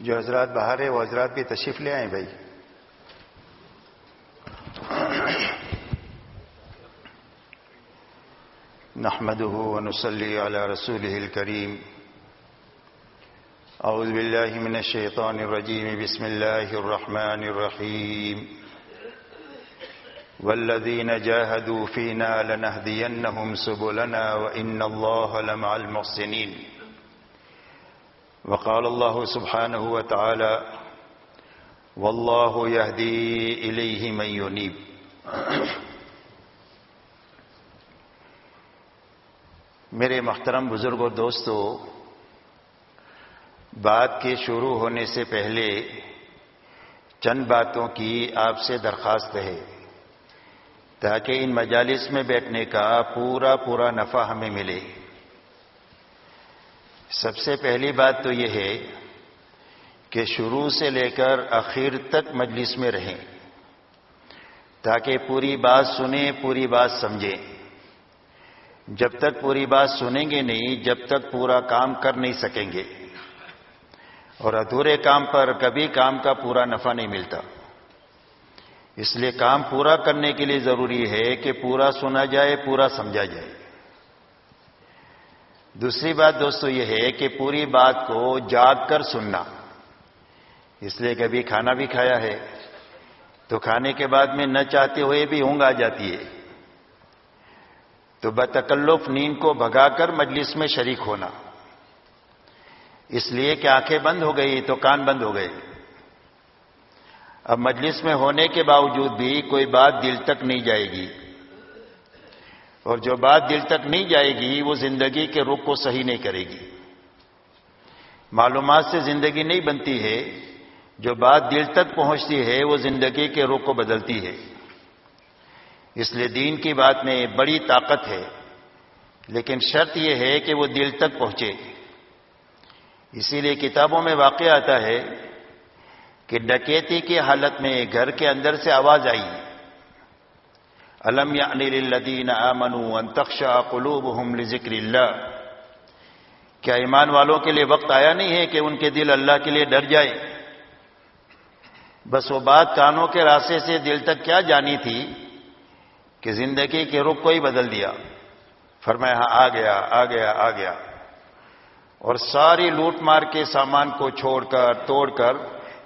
جو حضرات باہر ہے وہ حضرات بھی تشریف لے آئیں بھائی۔ نحمده ونصلي على رسوله الكريم أعوذ بالله من الشيطان الرجيم بسم الله الرحمن الرحيم والذين جاهدوا فينا لنهدينهم سبلنا وإن الله لمع المحسنين وقال الله سبحانه وتعالى والله يهدي إليه من ينيب. میرے محترم بزرگ و دوستو، بات کے شروع ہونے سے پہلے چند باتوں کی آپ سے درخواست ہے تاکہ ان مجالس میں بیٹھنے کا پورا پورا نفع ہمیں ملے۔ سب سے پہلی بات تو یہ ہے کہ شروع سے لے کر آخر تک مجلس میں رہیں تاکہ پوری بات سنیں، پوری بات سمجھیں۔ جب تک پوری بات سنیں گے نہیں، جب تک پورا کام کر نہیں سکیں گے۔ اور ادھورے کام پر کبھی کام کا پورا نفع نہیں ملتا۔ اس لیے کام پورا کرنے کے لیے ضروری ہے کہ پورا سنا جائے، پورا سمجھا جائے۔ دوسری بات دوستو یہ ہے کہ پوری بات کو جاگ کر سننا۔ اس لیے کبھی کھانا بھی کھایا ہے۔ تو کھانے کے بعد میں نہ چاہتے ہوئے بھی اونگ آ جاتی ہے۔ تو بتکلف نیند کو بھگا کر مجلس میں شریک ہونا۔ اس لیے کہ آنکھیں بند ہو گئی تو کان بند ہو گئے۔ اب مجلس میں ہونے کے باوجود بھی کوئی بات دل تک نہیں جائے گی۔ اور جو بات دل تک نہیں جائے گی، وہ زندگی کے رخ کو صحیح نہیں کرے گی۔ معلومات سے زندگی نہیں بنتی ہے، جو بات دل تک پہنچتی ہے، وہ زندگی کے رخ کو بدلتی ہے۔ اس لیے دین کی بات میں بڑی طاقت ہے، لیکن شرط یہ ہے کہ وہ دل تک پہنچے۔ اسی لیے کتابوں میں واقع آتا ہے کہ ڈکیتی کی حالت میں گھر کے اندر سے آواز آئی۔ الم یعنی یا انل الدین امنو انتخشا قلوب لذکر اللہ۔ کیا ایمان والوں کے لیے وقت آیا نہیں ہے کہ ان کے دل اللہ کے لیے ڈر جائے؟ بس وہ بات کانوں کے راستے سے دل تک کیا جانی تھی کہ زندگی کے رخ کو ہی بدل دیا۔ فرمایا ہاں آ گیا آ گیا آ گیا۔ اور ساری لوٹ مار کے سامان کو چھوڑ کر، توڑ کر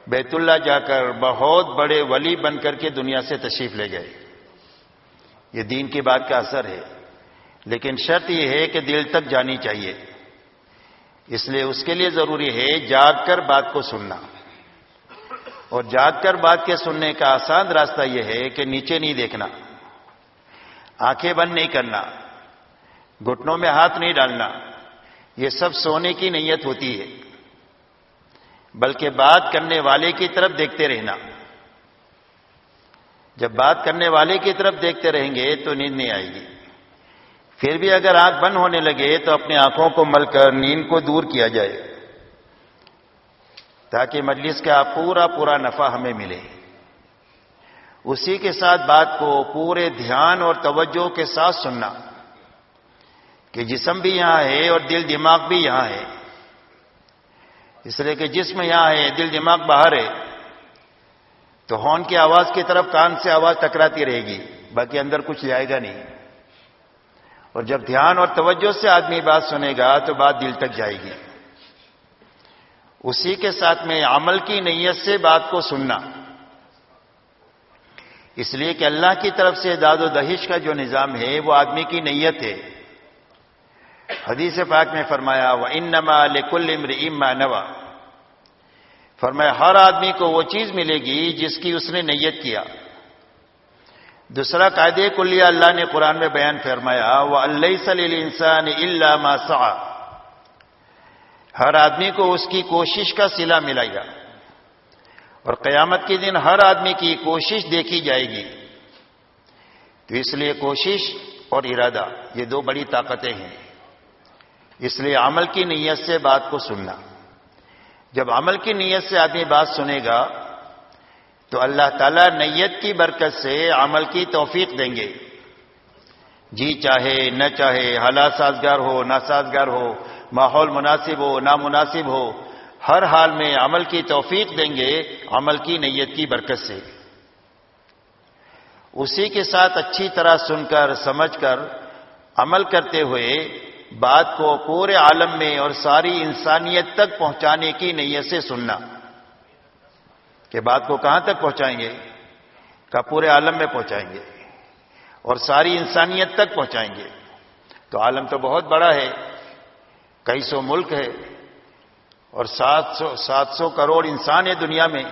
بیت اللہ جا کر بہت بڑے ولی بن کر کے دنیا سے تشریف لے گئے۔ یہ دین کی بات کا اثر ہے۔ لیکن شرط یہ ہے کہ دل تک جانی چاہیے۔ اس لیے اس کے لیے ضروری ہے جاگ کر بات کو سننا۔ اور جاگ کر بات کے سننے کا آسان راستہ یہ ہے کہ نیچے نہیں دیکھنا۔ آنکھیں بند نہیں کرنا۔ گھٹنوں میں ہاتھ نہیں ڈالنا۔ یہ سب سونے کی نیت ہوتی ہے۔ بلکہ بات کرنے والے کی طرف دیکھتے رہنا۔ جب بات کرنے والے کی طرف دیکھتے رہیں گے تو نیند نہیں آئے گی۔ پھر بھی اگر آنکھ بند ہونے لگے تو اپنی آنکھوں کو مل کر نیند کو دور کیا جائے۔ تاکہ مجلس کا پورا پورا نفع ہمیں ملے۔ اسی کے ساتھ بات کو پورے دھیان اور توجہ کے ساتھ سننا۔ کہ جسم بھی یہاں ہے اور دل دماغ بھی یہاں ہے۔ اس لیے کہ جسم یہاں ہے، دل دماغ باہر ہے۔ تو ہارن کی آواز کی طرف کان سے آواز ٹکراتی رہے گی، باقی اندر کچھ جائے گا نہیں۔ اور جب دھیان اور توجہ سے آدمی بات سنے گا تو بات دل تک جائے گی۔ اسی کے ساتھ میں عمل کی نیت سے بات کو سننا۔ اس لیے کہ اللہ کی طرف سے داد و دہش کا جو نظام ہے، وہ آدمی کی نیت ہے۔ حدیث پاک میں فرمایا وہ ان نما لکل اما نوا فرمایا، ہر آدمی کو وہ چیز ملے گی جس کی اس نے نیت کیا۔ دوسرا قاعدے کلیہ اللہ نے قرآن میں بیان فرمایا وہ اللہ صلی انسان اللہ ماسا ہر آدمی کو اس کی کوشش کا سلا ملے گا اور قیامت کے دن ہر آدمی کی کوشش دیکھی جائے گی۔ تو اس لیے کوشش اور ارادہ، یہ دو بڑی طاقتیں ہیں۔ اس لیے عمل کی نیت سے بات کو سننا۔ جب عمل کی نیت سے آدمی بات سنے گا، تو اللہ تعالیٰ نیت کی برکت سے عمل کی توفیق دیں گے۔ جی چاہے، نہ چاہے، حالات سازگار ہو، ناسازگار ہو، ماحول مناسب ہو، نامناسب ہو، ہر حال میں عمل کی توفیق دیں گے عمل کی نیت کی برکت سے۔ اسی کے ساتھ اچھی طرح سن کر، سمجھ کر عمل کرتے ہوئے بات کو پورے عالم میں اور ساری انسانیت تک پہنچانے کی نیت سے سننا۔ کہ بات کو کہاں تک پہنچائیں گے؟ کہ پورے عالم میں پہنچائیں گے اور ساری انسانیت تک پہنچائیں گے۔ تو عالم تو بہت بڑا ہے، کئی سو ملک ہے اور سات سو سات سو کروڑ انسان ہے دنیا میں۔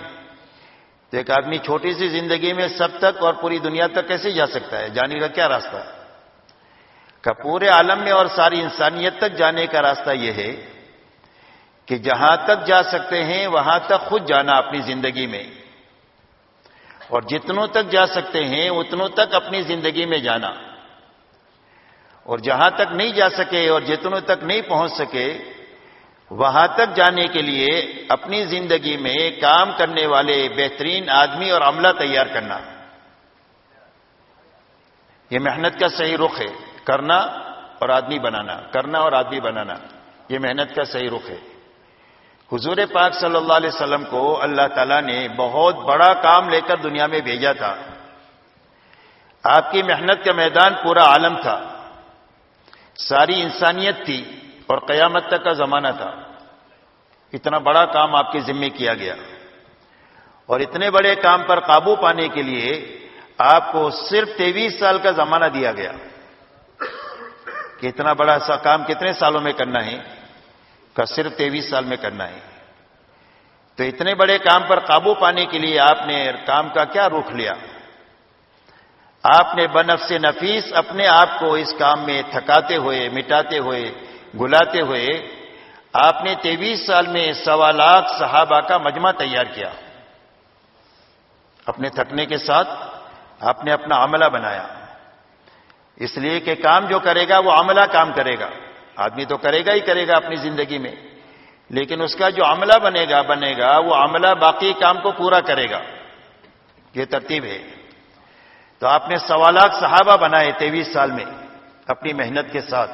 تو ایک آدمی چھوٹی سی زندگی میں سب تک اور پوری دنیا تک کیسے جا سکتا ہے؟ جانے کا کیا راستہ؟ ہے کہ پورے عالم میں اور ساری انسانیت تک جانے کا راستہ یہ ہے کہ جہاں تک جا سکتے ہیں، وہاں تک خود جانا اپنی زندگی میں۔ اور جتنوں تک جا سکتے ہیں، اتنوں تک اپنی زندگی میں جانا۔ اور جہاں تک نہیں جا سکے اور جتنوں تک نہیں پہنچ سکے، وہاں تک جانے کے لیے اپنی زندگی میں کام کرنے والے، بہترین آدمی اور عملہ تیار کرنا۔ یہ محنت کا صحیح رخ ہے۔ کرنا اور آدمی بنانا، کرنا اور آدمی بنانا، یہ محنت کا صحیح رخ ہے۔ حضور پاک صلی اللہ علیہ وسلم کو اللہ تعالیٰ نے بہت بڑا کام لے کر دنیا میں بھیجا تھا۔ آپ کی محنت کا میدان پورا عالم تھا۔ ساری انسانیت تھی اور قیامت تک کا زمانہ تھا۔ اتنا بڑا کام آپ کے ذمے کیا گیا۔ اور اتنے بڑے کام پر قابو پانے کے لیے آپ کو صرف تیویس سال کا زمانہ دیا گیا۔ کہ اتنا بڑا سا کام کتنے سالوں میں کرنا ہے؟ کا صرف تیویس سال میں کرنا ہے۔ تو اتنے بڑے کام پر قابو پانے کے لیے آپ نے کام کا کیا رخ لیا؟ آپ نے بنف سے نفیس اپنے آپ کو اس کام میں تھکاتے ہوئے، مٹاتے ہوئے، گلاتے ہوئے آپ نے تیویس سال میں سوا لاکھ صحابہ کا مجمع تیار کیا۔ اپنے تھکنے کے ساتھ آپ نے اپنا عملہ بنایا۔ اس لیے کہ کام جو کرے گا وہ عملہ کام کرے گا۔ آدمی تو کرے گا ہی کرے گا اپنی زندگی میں۔ لیکن اس کا جو عملہ بنے گا بنے گا، وہ عملہ باقی کام کو پورا کرے گا۔ یہ ترتیب ہے۔ تو آپ نے سوالات صحابہ بنائے تیویس سال میں اپنی محنت کے ساتھ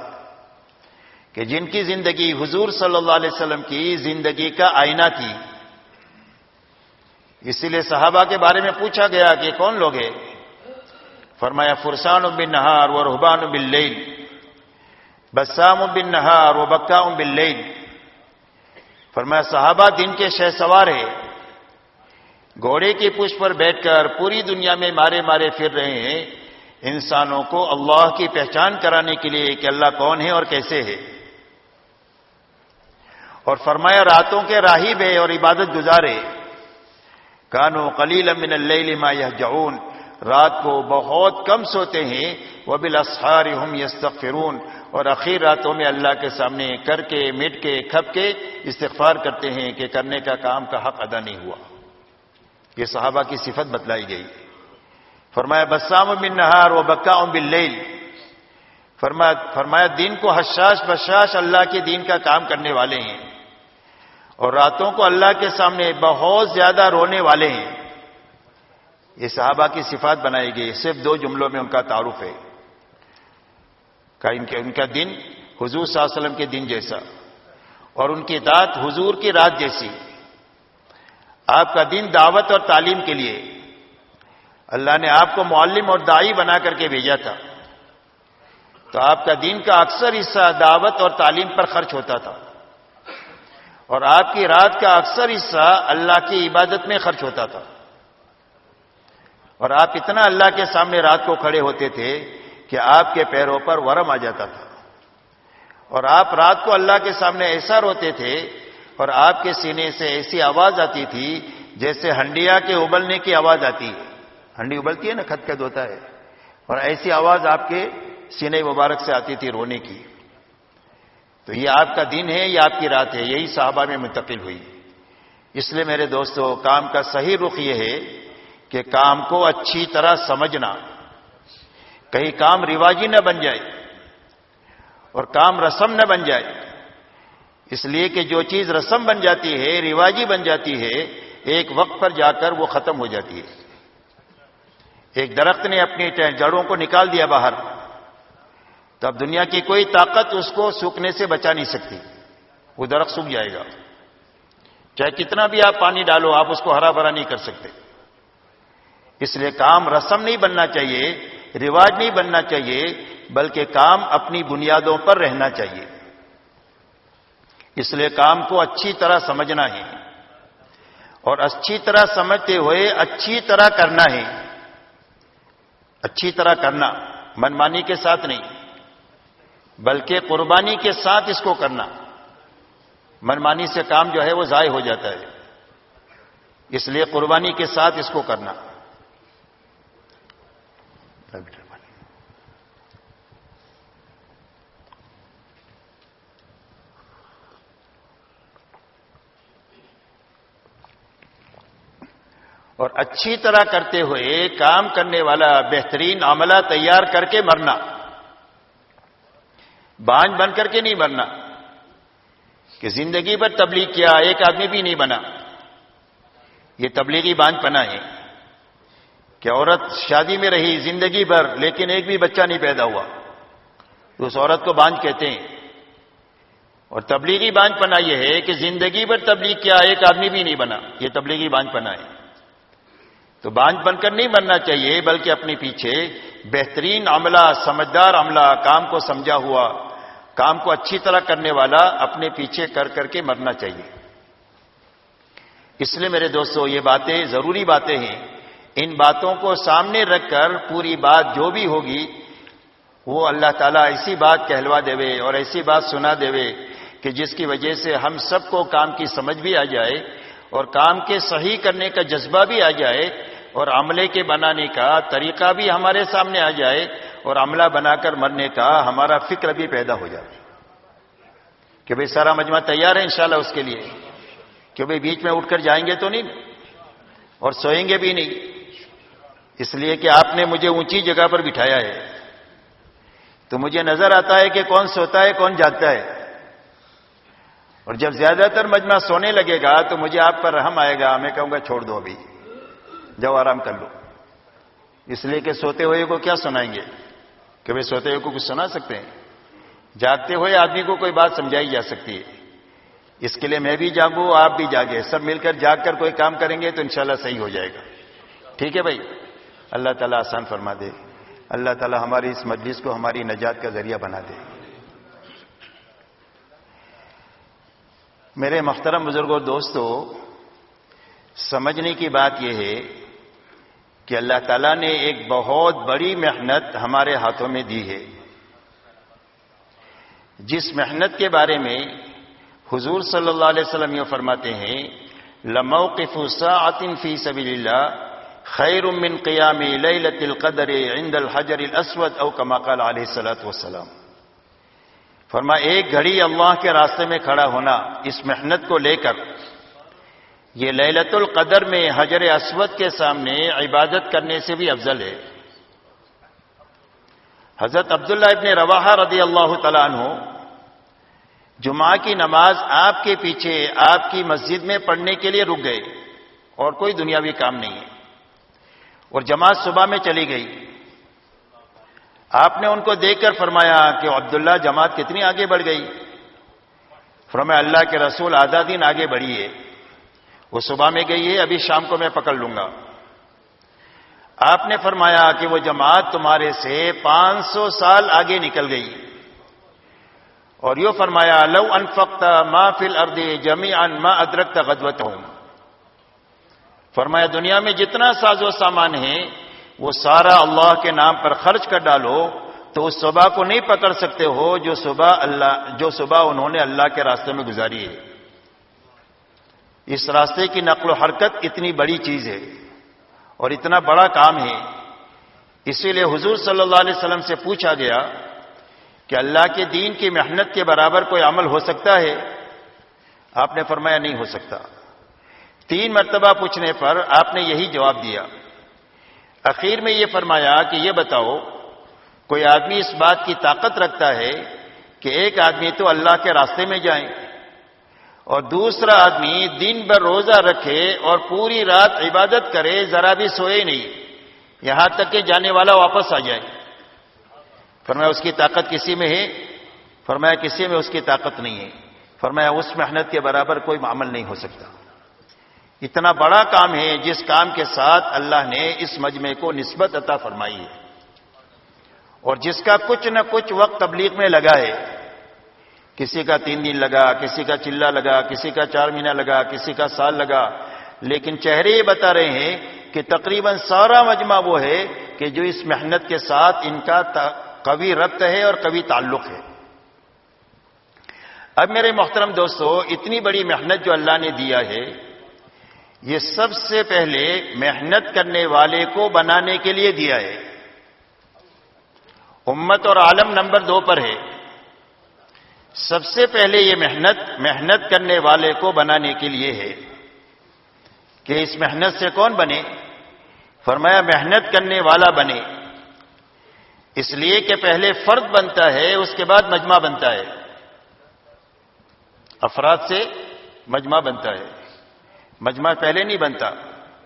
کہ جن کی زندگی حضور صلی اللہ علیہ وسلم کی زندگی کا آئینہ تھی۔ اسی لیے صحابہ کے بارے میں پوچھا گیا کہ کون لوگ ہیں؟ فرمایا، فرسان بن نہار و رحبان بن بسام بن نہار و بکا بن فرمایا، صحابہ دن کے شہ سوار ہے گھوڑے کی پش پر بیٹھ کر پوری دنیا میں مارے مارے پھر رہے ہیں۔ انسانوں کو اللہ کی پہچان کرانے کے لیے کہ اللہ کون ہے اور کیسے ہے۔ اور فرمایا، راتوں کے راہب ہے اور عبادت گزارے۔ کانو قلیل من اللیل ما یہجعون۔ رات کو بہت کم سوتے ہیں وہ بلاسہار ہم یستغفرون۔ اور اخیر راتوں میں اللہ کے سامنے کر کے، مٹ کے، کھپ کے استغفار کرتے ہیں کہ کرنے کا کام کا حق ادا نہیں ہوا۔ یہ صحابہ کی صفت بتلائی گئی۔ فرمایا، بسام بن نہار و بکا ام بل فرمایا فرمایا، دین کو حشاش بشاش اللہ کے دین کا کام کرنے والے ہیں۔ اور راتوں کو اللہ کے سامنے بہت زیادہ رونے والے ہیں۔ یہ صحابہ کی صفات بنائی گئی صرف دو جملوں میں ان کا تعارف ہے۔ کہ ان کے ان کا دن حضور صلی اللہ علیہ وسلم کے دن جیسا اور ان کی دات حضور کی رات جیسی۔ آپ کا دن دعوت اور تعلیم کے لیے۔ اللہ نے آپ کو معلم اور دائی بنا کر کے بھیجا تھا۔ تو آپ کا دین کا اکثر حصہ دعوت اور تعلیم پر خرچ ہوتا تھا۔ اور آپ کی رات کا اکثر حصہ اللہ کی عبادت میں خرچ ہوتا تھا۔ اور آپ اتنا اللہ کے سامنے رات کو کھڑے ہوتے تھے کہ آپ کے پیروں پر ورم آ جاتا تھا۔ اور آپ رات کو اللہ کے سامنے ایسا روتے تھے اور آپ کے سینے سے ایسی آواز آتی تھی جیسے ہنڈیا کے ابلنے کی آواز آتی۔ ہے ہنڈی ابلتی ہے نا خط خط ہوتا ہے۔ اور ایسی آواز آپ کے سینے مبارک سے آتی تھی رونے کی۔ تو یہ آپ کا دن ہے، یہ آپ کی رات ہے، یہی صحابہ میں منتقل ہوئی۔ اس لیے میرے دوستو، کام کا صحیح رخ یہ ہے کہ کام کو اچھی طرح سمجھنا، کہیں کام رواجی نہ بن جائے اور کام رسم نہ بن جائے۔ اس لیے کہ جو چیز رسم بن جاتی ہے، رواجی بن جاتی ہے، ایک وقت پر جا کر وہ ختم ہو جاتی ہے۔ ایک درخت نے اپنی جڑوں کو نکال دیا باہر، تو اب دنیا کی کوئی طاقت اس کو سوکھنے سے بچا نہیں سکتی۔ وہ درخت سوکھ جائے گا۔ چاہے کتنا بھی آپ پانی ڈالو، آپ اس کو ہرا بھرا نہیں کر سکتے۔ اس لیے کام رسم نہیں بننا چاہیے، رواج نہیں بننا چاہیے، بلکہ کام اپنی بنیادوں پر رہنا چاہیے۔ اس لیے کام کو اچھی طرح سمجھنا ہے۔ اور اچھی طرح سمجھتے ہوئے اچھی طرح کرنا ہے۔ اچھی طرح کرنا، منمانی کے ساتھ نہیں، بلکہ قربانی کے ساتھ اس کو کرنا۔ منمانی سے کام جو ہے وہ ضائع ہو جاتا ہے۔ اس لیے قربانی کے ساتھ اس کو کرنا۔ اور اچھی طرح کرتے ہوئے کام کرنے والا بہترین عملہ تیار کر کے مرنا۔ بانج بن کر کے نہیں مرنا۔ کہ زندگی پر تبلیغ کیا، ایک آدمی بھی نہیں بنا۔ یہ تبلیغی بانج پنا ہے۔ کہ عورت شادی میں رہی، زندگی بھر، لیکن ایک بھی بچہ نہیں پیدا ہوا۔ تو اس عورت کو بانج کہتے ہیں۔ اور تبلیغی بانج پنا یہ ہے کہ زندگی بھر تبلیغ کیا، ایک آدمی بھی نہیں بنا۔ یہ تبلیغی بانج پنا ہے۔ تو بانج بن کر نہیں بننا چاہیے، بلکہ اپنے پیچھے بہترین عملہ، سمجھدار عملہ، کام کو سمجھا ہوا، کام کو اچھی طرح کرنے والا اپنے پیچھے کر کر کے مرنا چاہیے۔ اس لیے میرے دوستو، یہ باتیں ضروری باتیں ہیں۔ ان باتوں کو سامنے رکھ کر پوری بات جو بھی ہوگی، وہ اللہ تعالیٰ ایسی بات کہلوا دے اور ایسی بات سنا دے کہ جس کی وجہ سے ہم سب کو کام کی سمجھ بھی آ جائے اور کام کے صحیح کرنے کا جذبہ بھی آ جائے اور عملے کے بنانے کا طریقہ بھی ہمارے سامنے آ جائے اور عملہ بنا کر مرنے کا ہمارا فکر بھی پیدا ہو جائے۔ کہ بھئی سارا مجمع تیار ہے انشاءاللہ اس کے لیے۔ کہ بھئی بیچ میں اٹھ کر جائیں گے تو نہیں، اور سوئیں گے بھی نہیں۔ اس لیے کہ آپ نے مجھے اونچی جگہ پر بٹھایا ہے۔ تو مجھے نظر آتا ہے کہ کون سوتا ہے، کون جاگتا ہے۔ اور جب زیادہ تر مجمع سونے لگے گا تو مجھے آپ پر رحم آئے گا۔ میں کہوں گا، چھوڑ دو ابھی۔ جاؤ آرام کر لو۔ اس لیے کہ سوتے ہوئے کو کیا سنائیں گے؟ کہ بھائی سوتے ہوئے کو کچھ سنا سکتے ہیں۔ جاگتے ہوئے آدمی کو کوئی بات سمجھائی جا سکتی ہے۔ اس کے لیے میں بھی جاگوں، آپ بھی جاگے سب مل کر جاگ کر کوئی کام کریں گے تو انشاءاللہ صحیح ہو جائے گا۔ ٹھیک ہے بھائی اللہ تعالیٰ آسان فرما دے۔ اللہ تعالیٰ ہماری اس مجلس کو ہماری نجات کا ذریعہ بنا دے۔ میرے محترم بزرگوں دوستو، سمجھنے کی بات یہ ہے کہ اللہ تعالیٰ نے ایک بہت بڑی محنت ہمارے ہاتھوں میں دی ہے۔ جس محنت کے بارے میں حضور صلی اللہ علیہ وسلم یہ فرماتے ہیں، لموقف ساعت فی سبیل اللہ خیر من قیام لیلت القدر عند الحجر الاسود او کما قال علیہ الصلوۃ والسلام۔ فرما ایک گھڑی اللہ کے راستے میں کھڑا ہونا، اس محنت کو لے کر، یہ للت القدر میں حجر اسود کے سامنے عبادت کرنے سے بھی افضل ہے۔ حضرت عبداللہ ابن روا رضی اللہ تعالیٰ عنہ، جمعہ کی نماز آپ کے پیچھے، آپ کی مسجد میں پڑھنے کے لیے رک گئے اور کوئی دنیاوی کام نہیں ہے۔ اور جماعت صبح میں چلی گئی۔ آپ نے ان کو دیکھ کر فرمایا کہ عبداللہ جماعت کتنی آگے بڑھ گئی۔ فرمایا، اللہ کے رسول آدھا دن آگے بڑھی ہے وہ صبح میں گئی ہے، ابھی شام کو میں پکڑ لوں گا۔ آپ نے فرمایا کہ وہ جماعت تمہارے سے پانچ سو سال آگے نکل گئی۔ اور یوں فرمایا، لو انفقت ما فل اردے جمی ان ما ادرکت غدوت ہوں فرمایا، دنیا میں جتنا ساز و سامان ہے وہ سارا اللہ کے نام پر خرچ کر ڈالو، تو اس صبح کو نہیں پکڑ سکتے ہو جو صبح اللہ، جو صبح انہوں نے اللہ کے راستے میں گزاری ہے۔ اس راستے کی نقل و حرکت اتنی بڑی چیز ہے اور اتنا بڑا کام ہے۔ اسی لیے حضور صلی اللہ علیہ وسلم سے پوچھا گیا کہ اللہ کے دین کی محنت کے برابر کوئی عمل ہو سکتا ہے؟ آپ نے فرمایا، نہیں ہو سکتا۔ تین مرتبہ پوچھنے پر آپ نے یہی جواب دیا۔ اخیر میں یہ فرمایا کہ یہ بتاؤ، کوئی آدمی اس بات کی طاقت رکھتا ہے کہ ایک آدمی تو اللہ کے راستے میں جائیں اور دوسرا آدمی دن بھر روزہ رکھے اور پوری رات عبادت کرے، ذرا بھی سوئے نہیں، یہاں تک کہ جانے والا واپس آ جائے۔ فرمایا، اس کی طاقت کسی میں ہے؟ فرمایا، کسی میں اس کی طاقت نہیں ہے۔ فرمایا، اس محنت کے برابر کوئی معمل نہیں ہو سکتا۔ اتنا بڑا کام ہے جس کام کے ساتھ اللہ نے اس مجمع کو نسبت عطا فرمائی ہے۔ اور جس کا کچھ نہ کچھ وقت تبلیغ میں لگا ہے۔ کسی کا تین دن لگا، کسی کا چلا لگا، کسی کا چار مہینہ لگا، کسی کا سال لگا۔ لیکن چہرے یہ بتا رہے ہیں کہ تقریباً سارا مجمع وہ ہے کہ جو اس محنت کے ساتھ ان کا کبھی ربط ہے اور کبھی تعلق ہے۔ اب میرے محترم دوستو، اتنی بڑی محنت جو اللہ نے دیا ہے یہ سب سے پہلے محنت کرنے والے کو بنانے کے لیے دیا ہے۔ امت اور عالم نمبر دو پر ہے۔ سب سے پہلے یہ محنت محنت کرنے والے کو بنانے کے لیے ہے۔ کہ اس محنت سے کون بنے؟ فرمایا، محنت کرنے والا بنے۔ اس لیے کہ پہلے فرد بنتا ہے، اس کے بعد مجمع بنتا ہے۔ افراد سے مجمع بنتا ہے۔ مجمع پہلے نہیں بنتا۔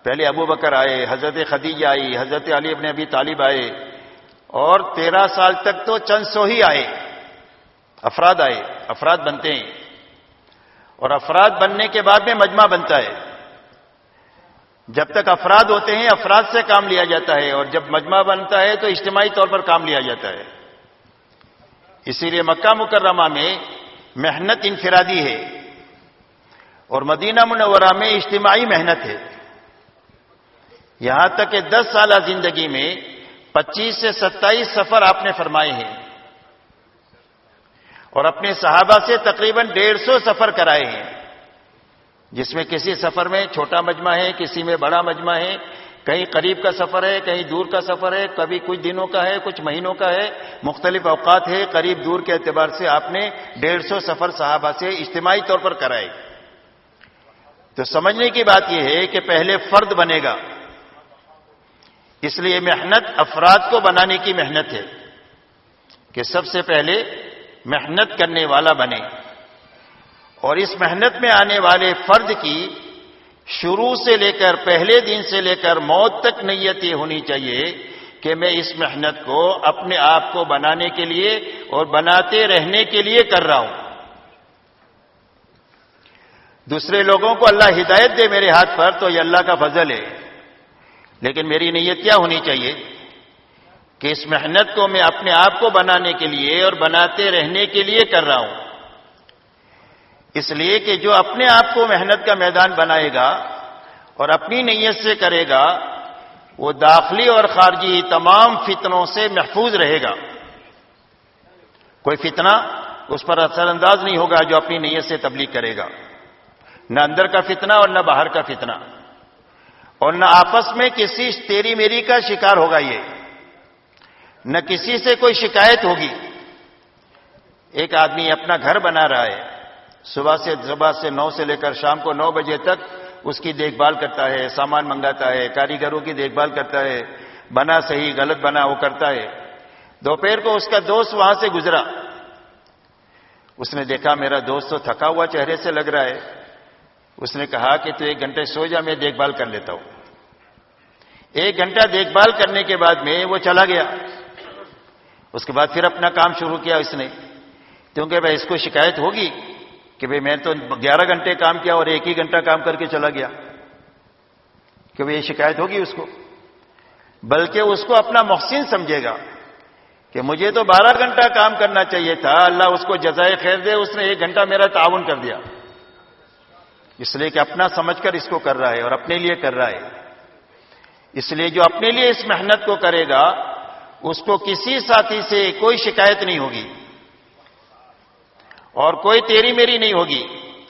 پہلے ابو بکر آئے، حضرت خدیجہ آئی حضرت علی ابن ابی طالب آئے، اور تیرہ سال تک تو چند سو ہی آئے۔ افراد آئے، افراد بنتے ہیں۔ اور افراد بننے کے بعد میں مجمع بنتا ہے۔ جب تک افراد ہوتے ہیں، افراد سے کام لیا جاتا ہے، اور جب مجمع بنتا ہے تو اجتماعی طور پر کام لیا جاتا ہے۔ اسی لیے مکہ مکرمہ میں محنت انفرادی ہے۔ اور مدینہ منورہ میں اجتماعی محنت ہے۔ یہاں تک کہ دس سالہ زندگی میں پچیس سے ستائیس سفر آپ نے فرمائے ہیں۔ اور اپنے صحابہ سے تقریباً ڈیڑھ سو سفر کرائے ہیں۔ جس میں کسی سفر میں چھوٹا مجمع ہے، کسی میں بڑا مجمع ہے۔ کہیں قریب کا سفر ہے، کہیں دور کا سفر ہے۔ کبھی کچھ دنوں کا ہے، کچھ مہینوں کا ہے۔ مختلف اوقات ہے، قریب دور کے اعتبار سے آپ نے ڈیڑھ سو سفر صحابہ سے اجتماعی طور پر کرائے۔ تو سمجھنے کی بات یہ ہے کہ پہلے فرد بنے گا۔ اس لیے محنت افراد کو بنانے کی محنت ہے کہ سب سے پہلے محنت کرنے والا بنے۔ اور اس محنت میں آنے والے فرد کی شروع سے لے کر پہلے دن سے لے کر موت تک نیت یہ ہونی چاہیے کہ میں اس محنت کو اپنے آپ کو بنانے کے لیے اور بناتے رہنے کے لیے کر رہا ہوں۔ دوسرے لوگوں کو اللہ ہدایت دے میرے ہاتھ پر تو یہ اللہ کا فضل ہے۔ لیکن میری نیت کیا ہونی چاہیے؟ کہ اس محنت کو میں اپنے آپ کو بنانے کے لیے اور بناتے رہنے کے لیے کر رہا ہوں۔ اس لیے کہ جو اپنے آپ کو محنت کا میدان بنائے گا اور اپنی نیت سے کرے گا، وہ داخلی اور خارجی تمام فتنوں سے محفوظ رہے گا۔ کوئی فتنہ اس پر اثر انداز نہیں ہوگا جو اپنی نیت سے تبلیغ کرے گا۔ نہ اندر کا فتنہ اور نہ باہر کا فتنہ۔ اور نہ آپس میں کسی تیری میری کا شکار ہوگا یہ۔ نہ کسی سے کوئی شکایت ہوگی۔ ایک آدمی اپنا گھر بنا رہا ہے۔ صبح سے صبح سے نو سے لے کر شام کو نو بجے تک اس کی دیکھ بھال کرتا ہے، سامان منگاتا ہے، کاریگروں کی دیکھ بھال کرتا ہے۔ بنا صحیح، غلط بنا، وہ کرتا ہے۔ دوپہر کو اس کا دوست وہاں سے گزرا۔ اس نے دیکھا میرا دوست تو تھکا ہوا چہرے سے لگ رہا ہے۔ اس نے کہا کہ تو ایک گھنٹے سو جا، میں دیکھ بھال کر لیتا ہوں۔ ایک گھنٹہ دیکھ بھال کرنے کے بعد میں وہ چلا گیا۔ اس کے بعد پھر اپنا کام شروع کیا اس نے۔ کیونکہ بھائی اس کو شکایت ہوگی کہ بھائی میں تو گیارہ گھنٹے کام کیا اور ایک ہی گھنٹہ کام کر کے چلا گیا۔ کہ بھائی یہ شکایت ہوگی اس کو۔ بلکہ اس کو اپنا محسن سمجھے گا کہ مجھے تو بارہ گھنٹہ کام کرنا چاہیے تھا، اللہ اس کو جزائے خیر دے، اس نے ایک گھنٹہ میرا تعاون کر دیا۔ اس لیے کہ اپنا سمجھ کر اس کو کر رہا ہے اور اپنے لیے کر رہا ہے۔ اس لیے جو اپنے لیے اس محنت کو کرے گا، اس کو کسی ساتھی سے کوئی شکایت نہیں ہوگی۔ اور کوئی تیری میری نہیں ہوگی۔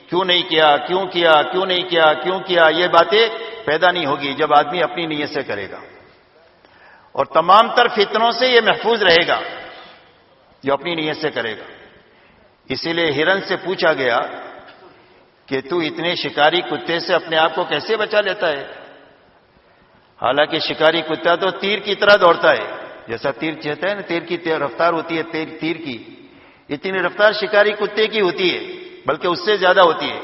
کیوں نہیں کیا، کیوں کیا، کیوں نہیں کیا، کیوں کیا، یہ باتیں پیدا نہیں ہوگی جب آدمی اپنی نیت سے کرے گا۔ اور تمام تر فتنوں سے یہ محفوظ رہے گا جو اپنی نیت سے کرے گا۔ اسی لیے ہرن سے پوچھا گیا کہ تو اتنے شکاری کتے سے اپنے آپ کو کیسے بچا لیتا ہے؟ حالانکہ شکاری کتا تو تیر کی طرح دوڑتا ہے۔ جیسا تیر چہتا ہے نا، تیر کی رفتار ہوتی ہے تیر کی۔ اتنی رفتار شکاری کتے کی ہوتی ہے، بلکہ اس سے زیادہ ہوتی ہے۔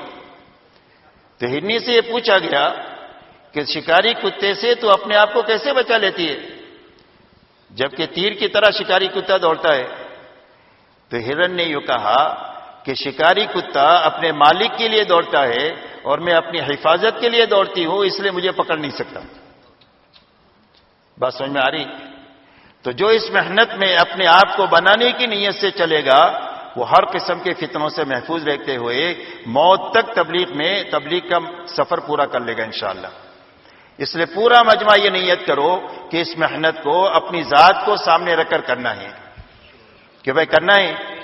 تو ہرنی سے یہ پوچھا گیا کہ شکاری کتے سے تو اپنے آپ کو کیسے بچا لیتی ہے؟ جبکہ تیر کی طرح شکاری کتا دوڑتا ہے۔ تو ہرن نے یوں کہا کہ شکاری کتا اپنے مالک کے لیے دوڑتا ہے اور میں اپنی حفاظت کے لیے دوڑتی ہوں، اس لیے مجھے پکڑ نہیں سکتا۔ بات سمجھ میں آ رہی؟ تو جو اس محنت میں اپنے آپ کو بنانے کی نیت سے چلے گا، وہ ہر قسم کے فتنوں سے محفوظ رہتے ہوئے موت تک تبلیغ میں، تبلیغ کا سفر پورا کر لے گا انشاءاللہ۔ اس لیے پورا مجمع یہ نیت کرو کہ اس محنت کو، اپنی ذات کو سامنے رکھ کر کرنا ہے۔ کہ بھائی کرنا ہے؟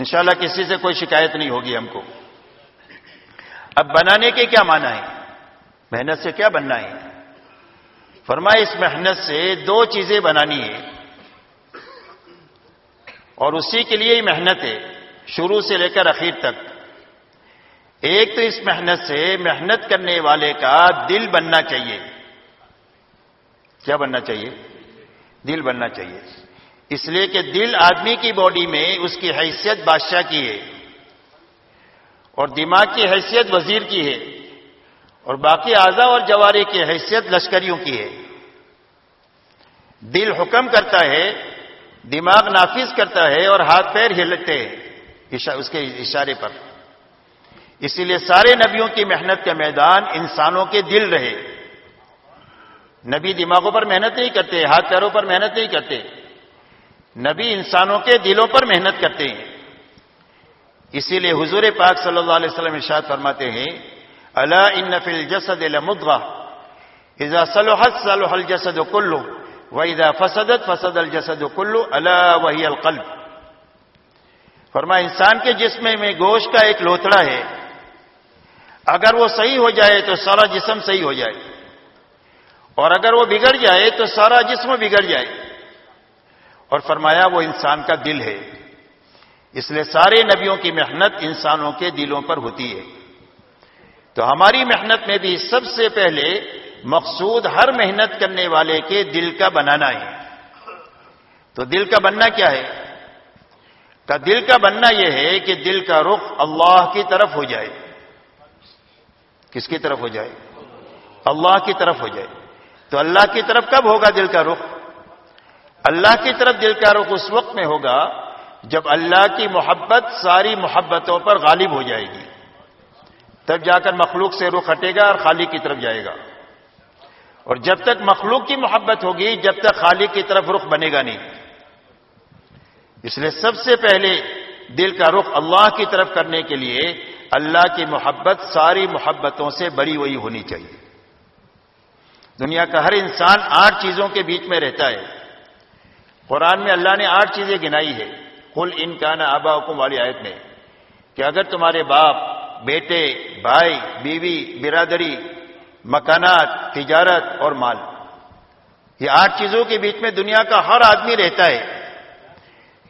انشاءاللہ کسی سے کوئی شکایت نہیں ہوگی ہم کو۔ اب بنانے کے کیا مانا ہے محنت سے کیا بننا ہے؟ فرمائے اس محنت سے دو چیزیں بنانی ہے اور اسی کے لیے ہی محنت ہے، شروع سے لے کر اخیر تک۔ ایک تو اس محنت سے محنت کرنے والے کا دل بننا چاہیے۔ کیا بننا چاہیے؟ دل بننا چاہیے۔ اس لیے کہ دل آدمی کی باڈی میں اس کی حیثیت بادشاہ کی ہے اور دماغ کی حیثیت وزیر کی ہے اور باقی اعضا اور جواری کی حیثیت لشکریوں کی ہے۔ دل حکم کرتا ہے، دماغ نافذ کرتا ہے اور ہاتھ پیر ہلتے ہیں اس کے اشارے پر۔ اسی لیے سارے نبیوں کی محنت کا میدان انسانوں کے دل رہے۔ نبی دماغوں پر محنت نہیں کرتے، ہاتھ پیروں پر محنت نہیں کرتے۔ نبی انسانوں کے دلوں پر محنت کرتے ہیں۔ اسی لیے حضور پاک صلی اللہ علیہ وسلم ارشاد فرماتے ہیں اللہ ان نفل جسد المدغا اذا صلحت صلح الجسد کلو وَإِذَا فَسَدَتْ فَسَدَ الْجَسَدُ كُلُّ أَلَا وَهِيَ الْقَلْبِ۔ فرما، انسان کے جسم میں گوشت کا ایک لوتڑا ہے، اگر وہ صحیح ہو جائے تو سارا جسم صحیح ہو جائے، اور اگر وہ بگڑ جائے تو سارا جسم بگڑ جائے۔ اور فرمایا وہ انسان کا دل ہے۔ اس لیے سارے نبیوں کی محنت انسانوں کے دلوں پر ہوتی ہے۔ تو ہماری محنت میں بھی سب سے پہلے مقصود ہر محنت کرنے والے کے دل کا بنانا ہے۔ تو دل کا بننا کیا ہے؟ کا دل کا بننا یہ ہے کہ دل کا رخ اللہ کی طرف ہو جائے۔ کس کی طرف ہو جائے؟ اللہ کی طرف ہو جائے۔ تو اللہ کی طرف کب ہوگا دل کا رخ؟ اللہ کی طرف دل کا رخ اس وقت میں ہوگا جب اللہ کی محبت ساری محبتوں پر غالب ہو جائے گی۔ تب جا کر مخلوق سے رخ ہٹے گا اور خالق کی طرف جائے گا۔ اور جب تک مخلوق کی محبت ہوگی، جب تک خالق کی طرف رخ بنے گا نہیں۔ اس لیے سب سے پہلے دل کا رخ اللہ کی طرف کرنے کے لیے اللہ کی محبت ساری محبتوں سے بڑی ہوئی ہونی چاہیے۔ دنیا کا ہر انسان آٹھ چیزوں کے بیچ میں رہتا ہے۔ قرآن میں اللہ نے آٹھ چیزیں گنائی ہے کل ان کا نا آبا حکم والی آیت میں، کہ اگر تمہارے باپ، بیٹے، بھائی، بیوی، برادری، مکانات، تجارت اور مال، یہ آٹھ چیزوں کے بیچ میں دنیا کا ہر آدمی رہتا ہے،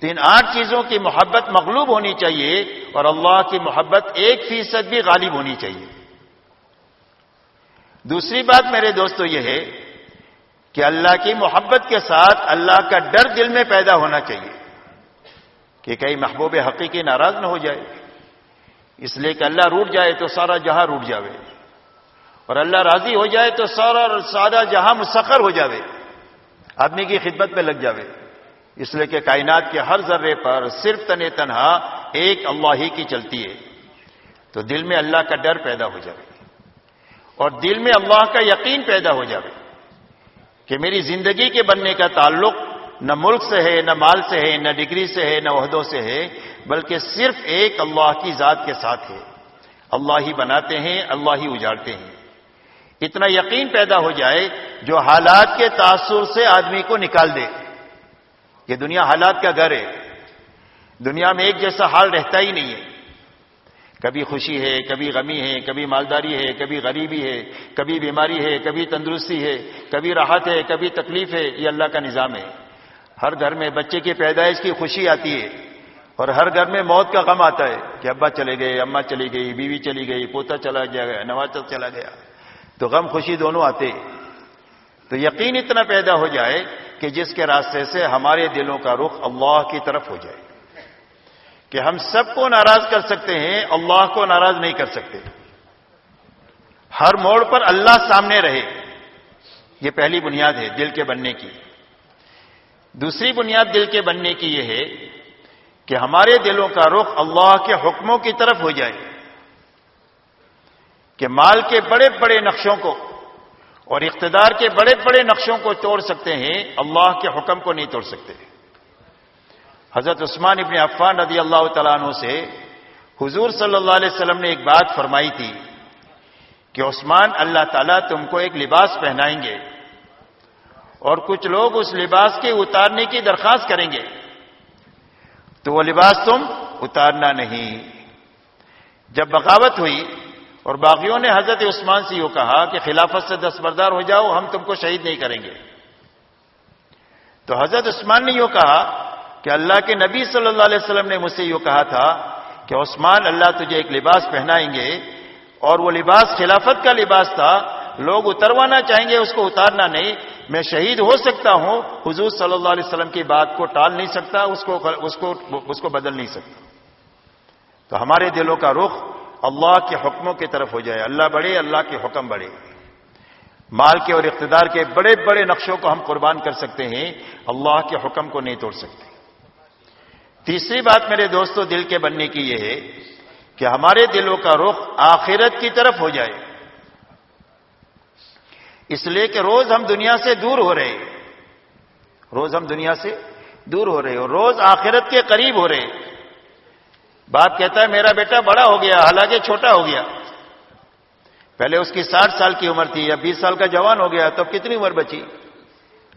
تو ان آٹھ چیزوں کی محبت مغلوب ہونی چاہیے اور اللہ کی محبت ایک فیصد بھی غالب ہونی چاہیے۔ دوسری بات میرے دوستو یہ ہے کہ اللہ کی محبت کے ساتھ اللہ کا ڈر دل میں پیدا ہونا چاہیے کہ کئی محبوب حقیقی ناراض نہ ہو جائے۔ اس لیے کہ اللہ روٹ جائے تو سارا جہاں روٹ جاوے۔ اور اللہ راضی ہو جائے تو سارا سارا جہاں مسخر ہو جاوے۔ آدمی کی خدمت میں لگ جاوے۔ اس لیے کہ کائنات کے ہر ذرے پر صرف تن تنہا ایک اللہ ہی کی چلتی ہے۔ تو دل میں اللہ کا ڈر پیدا ہو جاوے۔ اور دل میں اللہ کا یقین پیدا ہو جاوے۔ کہ میری زندگی کے بننے کا تعلق نہ ملک سے ہے، نہ مال سے ہے، نہ ڈگری سے ہے، نہ عہدوں سے ہے، بلکہ صرف ایک اللہ کی ذات کے ساتھ ہے۔ اللہ ہی بناتے ہیں، اللہ ہی اجاڑتے ہیں۔ اتنا یقین پیدا ہو جائے جو حالات کے تاثر سے آدمی کو نکال دے۔ یہ دنیا حالات کا گھر ہے۔ دنیا میں ایک جیسا حال رہتا ہی نہیں ہے۔ کبھی خوشی ہے، کبھی غمی ہے، کبھی مالداری ہے، کبھی غریبی ہے، کبھی بیماری ہے، کبھی تندرستی ہے، کبھی راحت ہے، کبھی تکلیف ہے، یہ اللہ کا نظام ہے۔ ہر گھر میں بچے کی پیدائش کی خوشی آتی ہے اور ہر گھر میں موت کا غم آتا ہے کہ ابا چلے گئے، اماں چلی گئی، بیوی چلی گئی، پوتا چلا گیا نواز چلا گیا۔ تو غم خوشی دونوں آتے تو یقین اتنا پیدا ہو جائے کہ جس کے راستے سے ہمارے دلوں کا رخ اللہ کی طرف ہو جائے۔ کہ ہم سب کو ناراض کر سکتے ہیں، اللہ کو ناراض نہیں کر سکتے۔ ہر موڑ پر اللہ سامنے رہے۔ یہ پہلی بنیاد ہے، دل کے بننے کی۔ دوسری بنیاد دل کے بننے کی یہ ہے کہ ہمارے دلوں کا رخ اللہ کے حکموں کی طرف ہو جائے۔ کہ مال کے بڑے بڑے نقشوں کو اور اقتدار کے بڑے بڑے نقشوں کو توڑ سکتے ہیں، اللہ کے حکم کو نہیں توڑ سکتے۔ حضرت عثمان ابن عفان رضی اللہ تعالیٰ عنہ سے حضور صلی اللہ علیہ وسلم نے ایک بات فرمائی تھی کہ عثمان، اللہ تعالیٰ تم کو ایک لباس پہنائیں گے اور کچھ لوگ اس لباس کے اتارنے کی درخواست کریں گے۔ تو وہ لباس تم اتارنا نہیں۔ جب بغاوت ہوئی اور باغیوں نے حضرت عثمان سے یہ کہا کہ خلافت سے دستبردار ہو جاؤ، ہم تم کو شہید نہیں کریں گے۔ تو حضرت عثمان نے یہ کہا کہ اللہ کے نبی صلی اللہ علیہ وسلم نے مجھ سے یہ کہا تھا کہ عثمان، اللہ تجھے ایک لباس پہنائیں گے اور وہ لباس خلافت کا لباس تھا، لوگ اتروانا چاہیں گے، اس کو اتارنا نہیں۔ میں شہید ہو سکتا ہوں، حضور صلی اللہ علیہ وسلم کی بات کو ٹال نہیں سکتا، اس کو اس کو اس کو بدل نہیں سکتا۔ تو ہمارے دلوں کا رخ اللہ کے حکموں کی طرف ہو جائے۔ اللہ بڑھے، اللہ کے حکم بڑھے۔ مال کے اور اقتدار کے بڑے بڑے نقشوں کو ہم قربان کر سکتے ہیں، اللہ کے حکم کو نہیں توڑ سکتے۔ تیسری بات میرے دوستوں دل کے بننے کی یہ ہے کہ ہمارے دلوں کا رخ آخرت کی طرف ہو جائے۔ اس لیے کہ روز ہم دنیا سے دور ہو رہے روز ہم دنیا سے دور ہو رہے اور روز آخرت کے قریب ہو رہے باپ کہتا ہے، میرا بیٹا بڑا ہو گیا، حالانکہ چھوٹا ہو گیا۔ پہلے اس کی ساٹھ سال کی عمر تھی یا بیس سال کا جوان ہو گیا، تو اب کتنی عمر بچی؟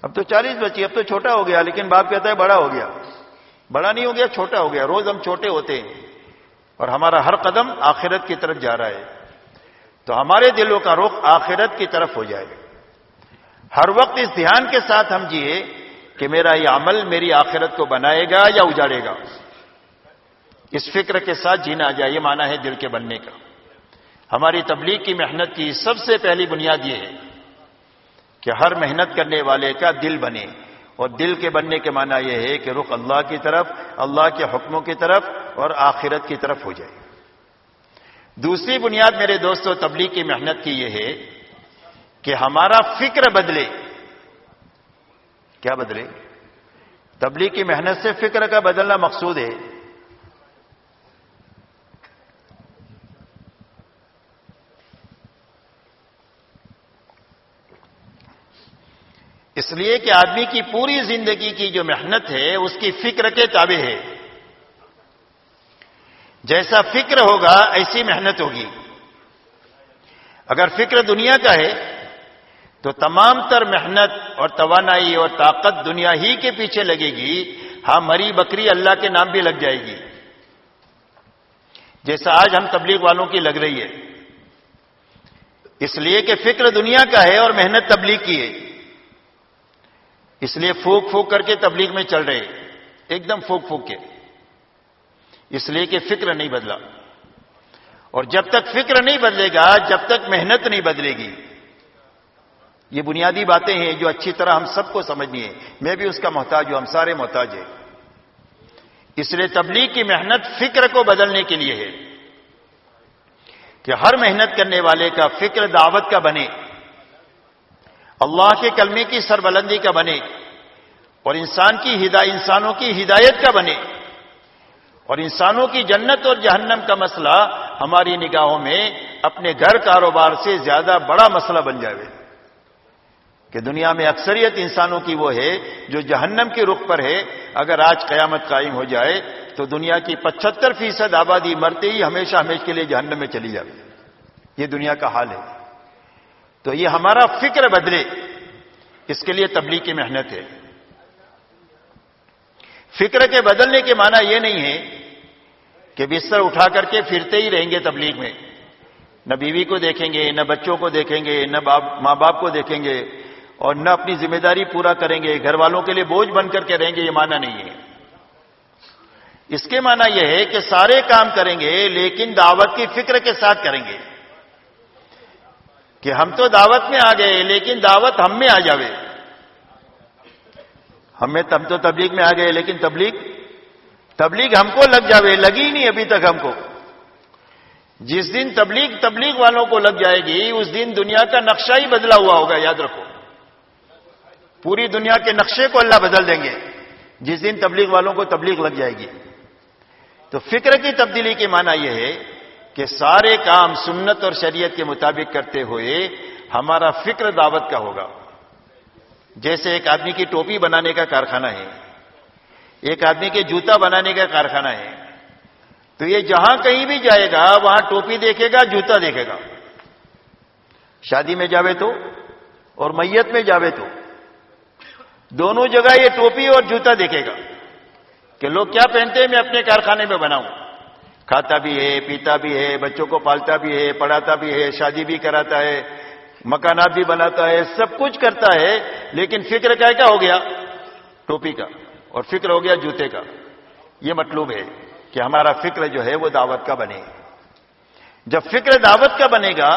اب تو چالیس بچی، اب تو چھوٹا ہو گیا، لیکن باپ کہتا ہے، بڑا ہو گیا۔ بڑا نہیں ہو گیا، چھوٹا ہو گیا۔ روز ہم چھوٹے ہوتے ہیں اور ہمارا ہر قدم آخرت کی طرف جا رہا ہے۔ تو ہمارے دلوں کا رخ آخرت کی طرف ہو جائے۔ ہر وقت اس دھیان کے ساتھ ہم جیے کہ میرا یہ عمل میری آخرت کو بنائے گا یا اجاڑے گا۔ اس فکر کے ساتھ جینا جائے، یہ مانا ہے دل کے بننے کا۔ ہماری تبلیغ کی محنت کی سب سے پہلی بنیاد یہ ہے کہ ہر محنت کرنے والے کا دل بنے۔ اور دل کے بننے کے معنی یہ ہے کہ رخ اللہ کی طرف، اللہ کے حکموں کی طرف اور آخرت کی طرف ہو جائے۔ دوسری بنیاد میرے دوستوں تبلیغ کی محنت کی یہ ہے کہ ہمارا فکر بدلے۔ کیا بدلے؟ تبلیغ کی محنت سے فکر کا بدلنا مقصود ہے۔ اس لیے کہ آدمی کی پوری زندگی کی جو محنت ہے، اس کی فکر کے تابع ہے۔ جیسا فکر ہوگا، ایسی محنت ہوگی۔ اگر فکر دنیا کا ہے، تو تمام تر محنت اور توانائی اور طاقت دنیا ہی کے پیچھے لگے گی۔ ہاں مری بکری اللہ کے نام بھی لگ جائے گی۔ جیسا آج ہم تبلیغ والوں کی لگ رہی ہے۔ اس لیے کہ فکر دنیا کا ہے اور محنت تبلیغ کی ہے۔ اس لیے پھوک پھوک کر کے تبلیغ میں چل رہے ایک دم پھوک پھوک کے۔ اس لیے کہ فکر نہیں بدلا۔ اور جب تک فکر نہیں بدلے گا، جب تک محنت نہیں بدلے گی۔ یہ بنیادی باتیں ہیں جو اچھی طرح ہم سب کو سمجھنی ہے میں بھی اس کا محتاج ہوں، ہم سارے محتاج ہیں۔ اس لیے تبلیغ کی محنت فکر کو بدلنے کے لیے ہے کہ ہر محنت کرنے والے کا فکر دعوت کا بنے۔ اللہ کے کلمے کی سربلندی کا بنے اور انسان کی ہدایت انسانوں کی ہدایت کا بنے اور انسانوں کی جنت اور جہنم کا مسئلہ ہماری نگاہوں میں اپنے گھر کاروبار سے زیادہ بڑا مسئلہ بن جائے کہ دنیا میں اکثریت انسانوں کی وہ ہے جو جہنم کے رخ پر ہے۔ اگر آج قیامت قائم ہو جائے تو دنیا کی پچہتر فیصد آبادی مرتے ہی ہمیشہ ہمیشہ کے لیے جہنم میں چلی جائے یہ دنیا کا حال ہے۔ تو یہ ہمارا فکر بدلے۔ اس کے لیے تبلیغ کی محنت ہے۔ فکر کے بدلنے کے معنی یہ نہیں ہے کہ بستر اٹھا کر کے پھرتے ہی رہیں گے تبلیغ میں۔ نہ بیوی کو دیکھیں گے، نہ بچوں کو دیکھیں گے، نہ ماں باپ کو دیکھیں گے اور نہ اپنی ذمہ داری پورا کریں گے۔ گھر والوں کے لیے بوجھ بن کر کے رہیں گے، یہ معنی نہیں ہے۔ اس کے معنی یہ ہے کہ سارے کام کریں گے لیکن دعوت کی فکر کے ساتھ کریں گے۔ کہ ہم تو دعوت میں آ گئے، لیکن دعوت ہم میں آ جاوے۔ ہمیں ہم تو تبلیغ میں آ گئے، لیکن تبلیغ تبلیغ ہم کو لگ جاوے، لگی نہیں ابھی تک ہم کو۔ جس دن تبلیغ تبلیغ والوں کو لگ جائے گی، اس دن دنیا کا نقشہ ہی بدلا ہوا ہوگا، یاد رکھو۔ پوری دنیا کے نقشے کو اللہ بدل دیں گے۔ جس دن تبلیغ والوں کو تبلیغ لگ جائے گی۔ تو فکر کی تبدیلی کے معنی یہ ہے کہ سارے کام سنت اور شریعت کے مطابق کرتے ہوئے ہمارا فکر دعوت کا ہوگا۔ جیسے ایک آدمی کی ٹوپی بنانے کا کارخانہ ہے، ایک آدمی کے جوتا بنانے کا کارخانہ ہے، تو یہ جہاں کہیں بھی جائے گا، وہاں ٹوپی دیکھے گا، جوتا دیکھے گا۔ شادی میں جاوے تو اور میت میں جاوے تو، دونوں جگہ یہ ٹوپی اور جوتا دیکھے گا کہ لوگ کیا پہنتے ہیں، میں اپنے کارخانے میں بناؤں۔ کھاتا بھی ہے، پیتا بھی ہے، بچوں کو پالتا بھی ہے، پڑھاتا بھی ہے، شادی بھی کراتا ہے، مکانات بھی بناتا ہے، سب کچھ کرتا ہے، لیکن فکر کا کیا ہو گیا؟ ٹوپی کا، اور فکر ہو گیا جوتے کا۔ یہ مطلوب ہے کہ ہمارا فکر جو ہے وہ دعوت کا بنے۔ جب فکر دعوت کا بنے گا،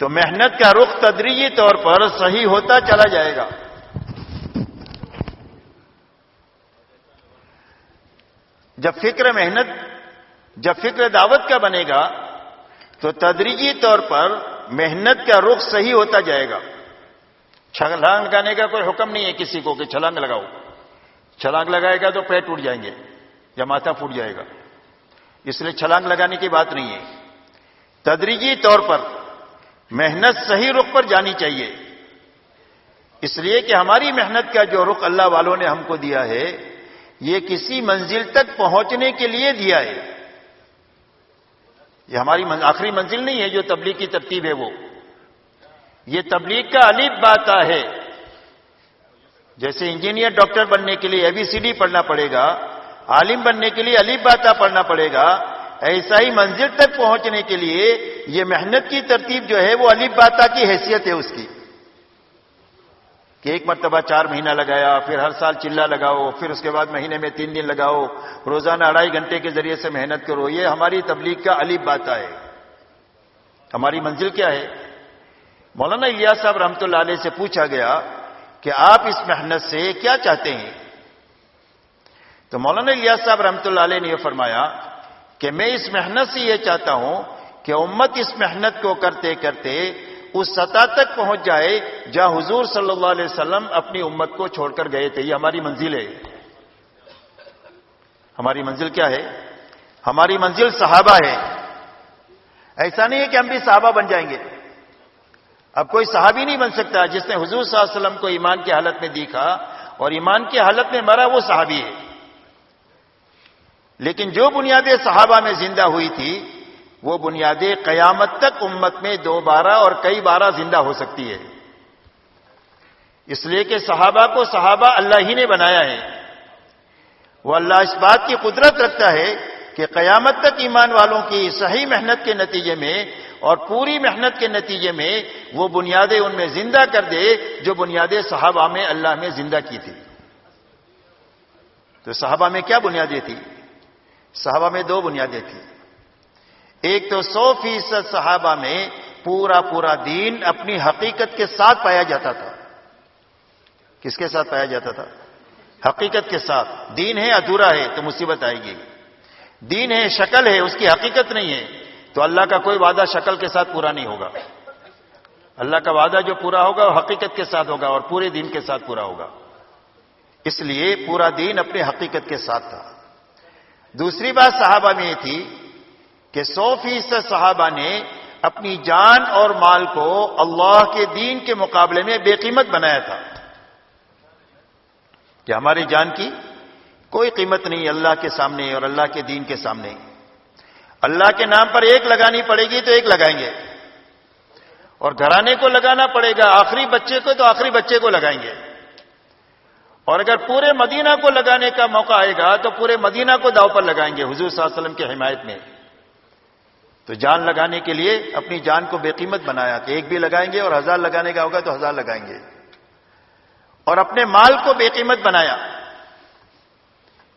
تو محنت کا رخ تدریجی طور پر صحیح ہوتا چلا جائے گا۔ جب فکر محنت جب فکر دعوت کا بنے گا، تو تدریجی طور پر محنت کا رخ صحیح ہوتا جائے گا۔ چھلانگ لگانے کا کوئی حکم نہیں ہے کسی کو کہ چھلانگ لگاؤ۔ چھلانگ لگائے گا تو پیر ٹوٹ جائیں گے یا ماتھا پھوٹ جائے گا۔ اس لیے چھلانگ لگانے کی بات نہیں ہے۔ تدریجی طور پر محنت صحیح رخ پر جانی چاہیے۔ اس لیے کہ ہماری محنت کا جو رخ اللہ والوں نے ہم کو دیا ہے، یہ کسی منزل تک پہنچنے کے لیے دیا ہے۔ یہ ہماری آخری منزل نہیں ہے جو تبلیغ کی ترتیب ہے وہ۔ یہ تبلیغ کا الف بات ہے۔ جیسے انجینئر ڈاکٹر بننے کے لیے اے بی سی ڈی پڑھنا پڑے گا، عالم بننے کے لیے علی باتا پڑھنا پڑے گا ایسا ہی منزل تک پہنچنے کے لیے یہ محنت کی ترتیب جو ہے وہ الف باتا کی حیثیت ہے اس کی۔ کہ ایک مرتبہ چار مہینہ لگایا، پھر ہر سال چلا لگاؤ، پھر اس کے بعد مہینے میں تین دن لگاؤ، روزانہ اڑائی گھنٹے کے ذریعے سے محنت کرو، یہ ہماری تبلیغ کا علی باتا ہے۔ ہماری منزل کیا ہے؟ مولانا الیاس صاحب رحمت اللہ علیہ سے پوچھا گیا کہ آپ اس محنت سے کیا چاہتے ہیں؟ تو مولانا الیاس صاحب رحمت اللہ علیہ نے یہ فرمایا کہ میں اس محنت سے یہ چاہتا ہوں کہ امت اس محنت کو کرتے کرتے اس سطح تک پہنچ جائے جہاں حضور صلی اللہ علیہ وسلم اپنی امت کو چھوڑ کر گئے تھے۔ یہ ہماری منزل ہے۔ ہماری منزل کیا ہے؟ ہماری منزل صحابہ ہے۔ ایسا نہیں ہے کہ ہم بھی صحابہ بن جائیں گے۔ اب کوئی صحابی نہیں بن سکتا جس نے حضور صلی اللہ علیہ وسلم کو ایمان کی حالت میں دیکھا اور ایمان کی حالت میں مرا وہ صحابی ہے۔ لیکن جو بنیادیں صحابہ میں زندہ ہوئی تھی وہ بنیادیں قیامت تک امت میں دو بارہ اور کئی بارہ زندہ ہو سکتی ہے۔ اس لیے کہ صحابہ کو صحابہ اللہ ہی نے بنایا ہے۔ وہ اللہ اس بات کی قدرت رکھتا ہے کہ قیامت تک ایمان والوں کی صحیح محنت کے نتیجے میں اور پوری محنت کے نتیجے میں وہ بنیادیں ان میں زندہ کر دے جو بنیادیں صحابہ میں اللہ میں زندہ کی تھی۔ تو صحابہ میں کیا بنیادیں تھی صحابہ میں دو بنیادیں تھیں۔ ایک تو سو فیصد صحابہ میں پورا پورا دین اپنی حقیقت کے ساتھ پایا جاتا تھا۔ کس کے ساتھ پایا جاتا تھا؟ حقیقت کے ساتھ۔ دین ہے، ادھورا ہے، تو مصیبت آئے گی۔ دین ہے، شکل ہے، اس کی حقیقت نہیں ہے۔ تو اللہ کا کوئی وعدہ شکل کے ساتھ پورا نہیں ہوگا۔ اللہ کا وعدہ جو پورا ہوگا، وہ حقیقت کے ساتھ ہوگا اور پورے دین کے ساتھ پورا ہوگا۔ اس لیے پورا دین اپنے حقیقت کے ساتھ تھا۔ دوسری بات صحابہ میں یہ تھی کہ سو فیصد صحابہ نے اپنی جان اور مال کو اللہ کے دین کے مقابلے میں بے قیمت بنایا تھا۔ کہ ہماری جان کی کوئی قیمت نہیں اللہ کے سامنے اور اللہ کے دین کے سامنے۔ اللہ کے نام پر ایک لگانی پڑے گی تو ایک لگائیں گے۔ اور گھرانے کو لگانا پڑے گا، آخری بچے کو تو آخری بچے کو لگائیں گے۔ اور اگر پورے مدینہ کو لگانے کا موقع آئے گا تو پورے مدینہ کو داؤ پر لگائیں گے، حضور صلی اللہ علیہ وسلم کی حمایت میں۔ تو جان لگانے کے لیے اپنی جان کو بے قیمت بنایا کہ ایک بھی لگائیں گے اور ہزار لگانے کا ہوگا تو ہزار لگائیں گے۔ اور اپنے مال کو بے قیمت بنایا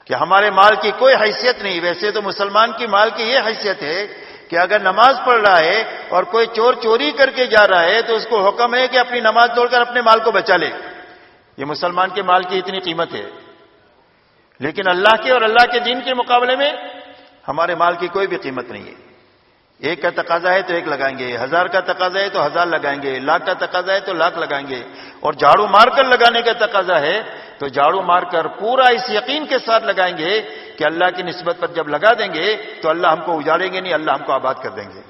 کہ ہمارے مال کی کوئی حیثیت نہیں۔ ویسے تو مسلمان کی مال کی یہ حیثیت ہے کہ اگر نماز پڑھ رہا ہے اور کوئی چور چوری کر کے جا رہا ہے تو اس کو حکم ہے کہ اپنی نماز توڑ کر اپنے مال کو بچا لے۔ یہ مسلمان کے مال کی اتنی قیمت ہے۔ لیکن اللہ کے اور اللہ کے دین کے مقابلے میں ہمارے مال کی کوئی بھی قیمت نہیں ہے۔ ایک کا تقاضا ہے تو ایک لگائیں گے، ہزار کا تقاضا ہے تو ہزار لگائیں گے، لاکھ کا تقاضا ہے تو لاکھ لگائیں گے۔ اور جھاڑو مار کر لگانے کا تقاضا ہے تو جھاڑو مار کر پورا اس یقین کے ساتھ لگائیں گے کہ اللہ کی نسبت پر جب لگا دیں گے تو اللہ ہم کو اجاڑیں گے نہیں، اللہ ہم کو آباد کر دیں گے۔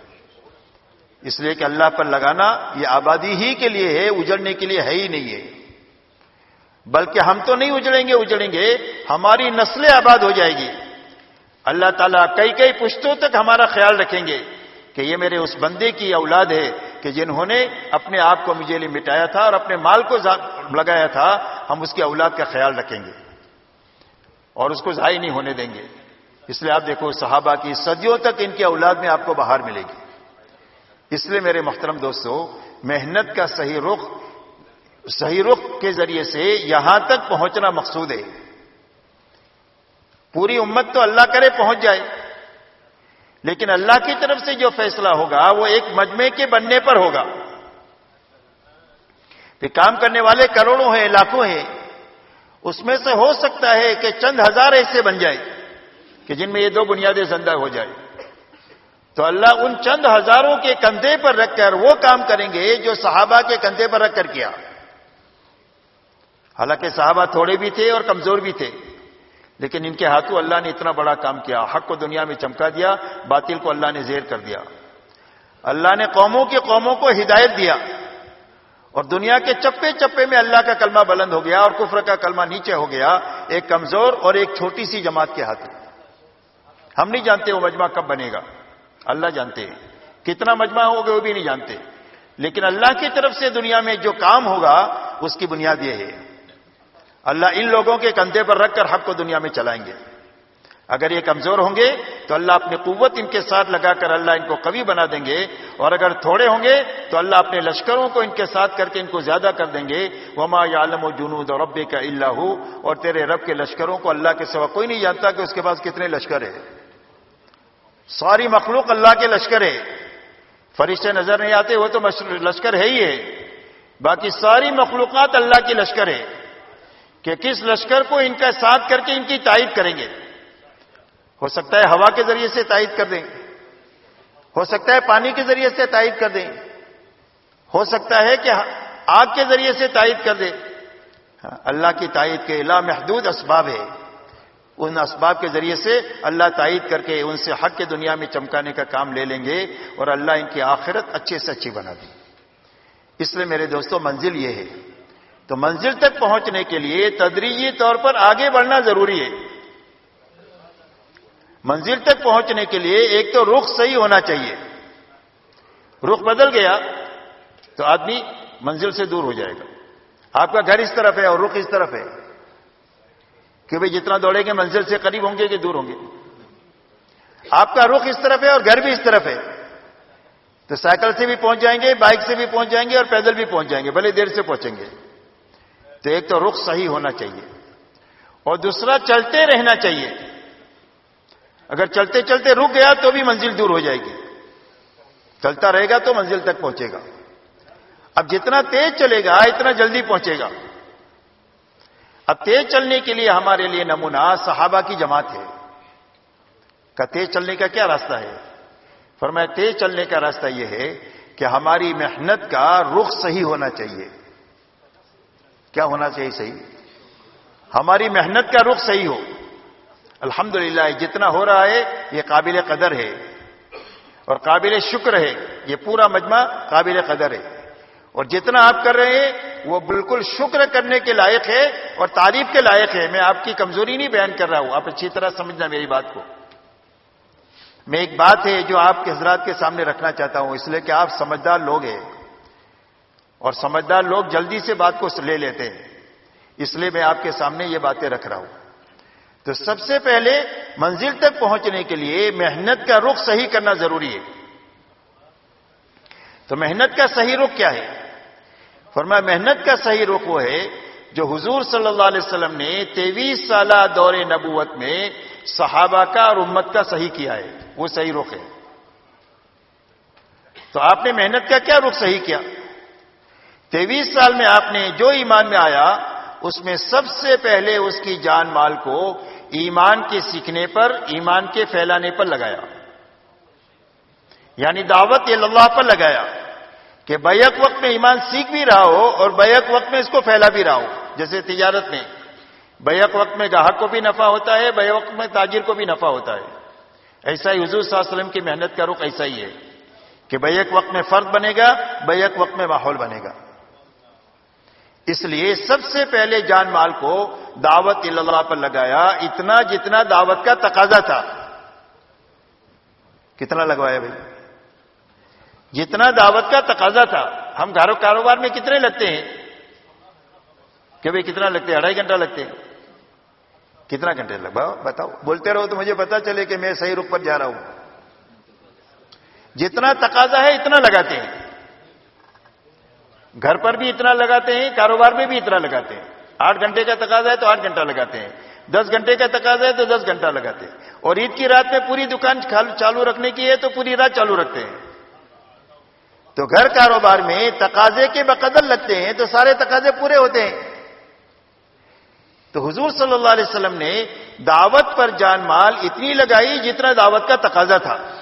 اس لیے کہ اللہ پر لگانا یہ آبادی ہی کے لیے ہے، اجڑنے کے لیے ہے ہی نہیں ہے۔ بلکہ ہم تو نہیں اجڑیں گے اجڑیں گے، ہماری نسلیں آباد ہو جائے گی۔ اللہ تعالیٰ کئی کئی پشتوں تک ہمارا خیال رکھیں گے کہ یہ میرے اس بندے کی اولاد ہے کہ جنہوں نے اپنے آپ کو مجھے لیے مٹایا تھا اور اپنے مال کو لگایا تھا، ہم اس کی اولاد کا خیال رکھیں گے اور اس کو ضائع نہیں ہونے دیں گے۔ اس لیے آپ دیکھو، صحابہ کی صدیوں تک ان کی اولاد میں آپ کو باہر ملے گی۔ اس لیے میرے محترم دوستو، محنت کا صحیح رخ صحیح رخ کے ذریعے سے یہاں تک پہنچنا مقصود ہے۔ پوری امت تو اللہ کرے پہنچ جائے۔ لیکن اللہ کی طرف سے جو فیصلہ ہوگا، وہ ایک مجمع کے بننے پر ہوگا۔ پھر کام کرنے والے کروڑوں ہیں، لاکھوں ہیں۔ اس میں سے ہو سکتا ہے کہ چند ہزار ایسے بن جائے کہ جن میں یہ دو بنیادیں زندہ ہو جائے۔ تو اللہ ان چند ہزاروں کے کندھے پر رکھ کر وہ کام کریں گے جو صحابہ کے کندھے پر رکھ کر کیا۔ حالانکہ صحابہ تھوڑے بھی تھے اور کمزور بھی تھے۔ لیکن ان کے ہاتھوں اللہ نے اتنا بڑا کام کیا، حق کو دنیا میں چمکا دیا، باطل کو اللہ نے زیر کر دیا۔ اللہ نے قوموں کے قوموں کو ہدایت دیا۔ اور دنیا کے چپے چپے میں اللہ کا کلمہ بلند ہو گیا اور کفر کا کلمہ نیچے ہو گیا، ایک کمزور اور ایک چھوٹی سی جماعت کے ہاتھ۔ ہم نہیں جانتے وہ مجمع کب بنے گا۔ اللہ جانتے ہیں۔ کتنا مجمع ہوگا وہ بھی نہیں جانتے۔ لیکن اللہ کی طرف سے دنیا میں جو کام ہوگا، اس کی بنیاد یہ ہے۔ اللہ ان لوگوں کے کندھے پر رکھ کر حق کو دنیا میں چلائیں گے۔ اگر یہ کمزور ہوں گے تو اللہ اپنی قوت ان کے ساتھ لگا کر اللہ ان کو کبھی بنا دیں گے، اور اگر تھوڑے ہوں گے تو اللہ اپنے لشکروں کو ان کے ساتھ کر کے ان کو زیادہ کر دیں گے۔ وما عالم و جنود اور رب کا اللہ اور تیرے رب کے لشکروں کو اللہ کے سوا کوئی نہیں جانتا کہ اس کے پاس کتنے لشکر ہے ساری مخلوق اللہ کے لشکر ہے فرشتے نظر نہیں آتے، وہ تو لشکر ہے ہی ہے۔ باقی ساری مخلوقات اللہ کی لشکر ہے کہ کس لشکر کو ان کا ساتھ کر کے ان کی تائید کریں گے؟ ہو سکتا ہے ہوا کے ذریعے سے تائید کر دیں۔ ہو سکتا ہے پانی کے ذریعے سے تائید کر دیں۔ ہو سکتا ہے کہ آگ کے ذریعے سے تائید کر دیں۔ ہاں، اللہ کی تائید کے لامحدود اسباب ہے ان اسباب کے ذریعے سے اللہ تائید کر کے ان سے حق کے دنیا میں چمکانے کا کام لے لیں گے اور اللہ ان کی آخرت اچھے سے اچھی بنا دی اس لیے میرے دوستوں منزل یہ ہے تو منزل تک پہنچنے کے لیے تدریجی طور پر آگے بڑھنا ضروری ہے۔ منزل تک پہنچنے کے لیے ایک تو رخ صحیح ہونا چاہیے۔ رخ بدل گیا تو آدمی منزل سے دور ہو جائے گا۔ آپ کا گھر اس طرف ہے اور رخ اس طرف ہے۔ کہ بھئی جتنا دوڑیں گے منزل سے قریب ہوں گے کہ دور ہوں گے؟ آپ کا رخ اس طرف ہے اور گھر بھی اس طرف ہے۔ تو سائیکل سے بھی پہنچ جائیں گے، بائک سے بھی پہنچ جائیں گے اور پیدل بھی پہنچ جائیں گے، بھلے دیر سے پہنچیں گے۔ تو ایک تو رخ صحیح ہونا چاہیے اور دوسرا چلتے رہنا چاہیے۔ اگر چلتے چلتے رک گیا تو بھی منزل دور ہو جائے گی۔ چلتا رہے گا تو منزل تک پہنچے گا۔ اب جتنا تیز چلے گا، اتنا جلدی پہنچے گا۔ اب تیز چلنے کے لیے ہمارے لیے نمونہ صحابہ کی جماعت ہے۔ کا تیز چلنے کا کیا راستہ ہے؟ فرمایا تیز چلنے کا راستہ یہ ہے کہ ہماری محنت کا رخ صحیح ہونا چاہیے۔ کیا ہونا چاہیے صحیح؟ ہماری محنت کا رخ صحیح ہو۔ الحمدللہ، جتنا ہو رہا ہے، یہ قابل قدر ہے۔ اور قابل شکر ہے، یہ پورا مجمع قابل قدر ہے۔ اور جتنا آپ کر رہے ہیں، وہ بالکل شکر کرنے کے لائق ہے اور تعریف کے لائق ہے۔ میں آپ کی کمزوری نہیں بیان کر رہا ہوں، آپ اچھی طرح سمجھنا میری بات کو۔ میں ایک بات ہے جو آپ کے حضرات کے سامنے رکھنا چاہتا ہوں، اس لیے کہ آپ سمجھدار لوگ ہیں۔ اور سمجھدار لوگ جلدی سے بات کو لے لیتے ہیں۔ اس لیے میں آپ کے سامنے یہ باتیں رکھ رہا ہوں۔ تو سب سے پہلے منزل تک پہنچنے کے لیے محنت کا رخ صحیح کرنا ضروری ہے۔ تو محنت کا صحیح رخ کیا ہے؟ فرمایا محنت کا صحیح رخ وہ ہے جو حضور صلی اللہ علیہ وسلم نے تیویس سالہ دور نبوت میں صحابہ کا اور امت کا صحیح کیا ہے۔ وہ صحیح رخ ہے۔ تو آپ نے محنت کا کیا رخ صحیح کیا؟ تیویس سال میں آپ نے جو ایمان میں آیا، اس میں سب سے پہلے اس کی جان مال کو ایمان کے سیکھنے پر، ایمان کے پھیلانے پر لگایا۔ یعنی دعوت اللہ پر لگایا کہ بیک وقت میں ایمان سیکھ بھی رہا ہو اور بیک وقت میں اس کو پھیلا بھی رہا ہو۔ جیسے تجارت میں، بیک وقت میں گاہک کو بھی نفع ہوتا ہے بے وقت میں تاجر کو بھی نفع ہوتا ہے۔ ایسا ہی حضور صلی اللہ علیہ وسلم کی محنت کا رخ ایسا ہی ہے کہ بیک وقت میں فرد بنے گا، بیک وقت میں ماحول بنے گا۔ اس لیے سب سے پہلے جان مال کو دعوت اللہ پر لگایا، اتنا جتنا دعوت کا تقاضا تھا۔ کتنا لگوایا بھائی؟ جتنا دعوت کا تقاضا تھا۔ ہم گھروں کاروبار میں کتنے لگتے ہیں؟ کہ بھائی کتنا لگتے ہیں؟ اڑھائی گھنٹہ لگتے ہیں۔ کتنا گھنٹے لگ بتاؤ بولتے رہو تو مجھے پتا چلے کہ میں صحیح رخ پر جا رہا ہوں۔ جتنا تقاضا ہے، اتنا لگاتے ہیں۔ گھر پر بھی اتنا لگاتے ہیں، کاروبار میں بھی اتنا لگاتے ہیں۔ آٹھ گھنٹے کا تقاضا ہے تو آٹھ گھنٹہ لگاتے ہیں۔ دس گھنٹے کا تقاضا ہے تو دس گھنٹہ لگاتے ہیں۔ اور عید کی رات میں پوری دکان چالو رکھنے کی ہے تو پوری رات چالو رکھتے ہیں۔ تو گھر کاروبار میں تقاضے کے بقدر لگتے ہیں تو سارے تقاضے پورے ہوتے ہیں۔ تو حضور صلی اللہ علیہ وسلم نے دعوت پر جان مال اتنی لگائی جتنا دعوت کا تقاضا تھا۔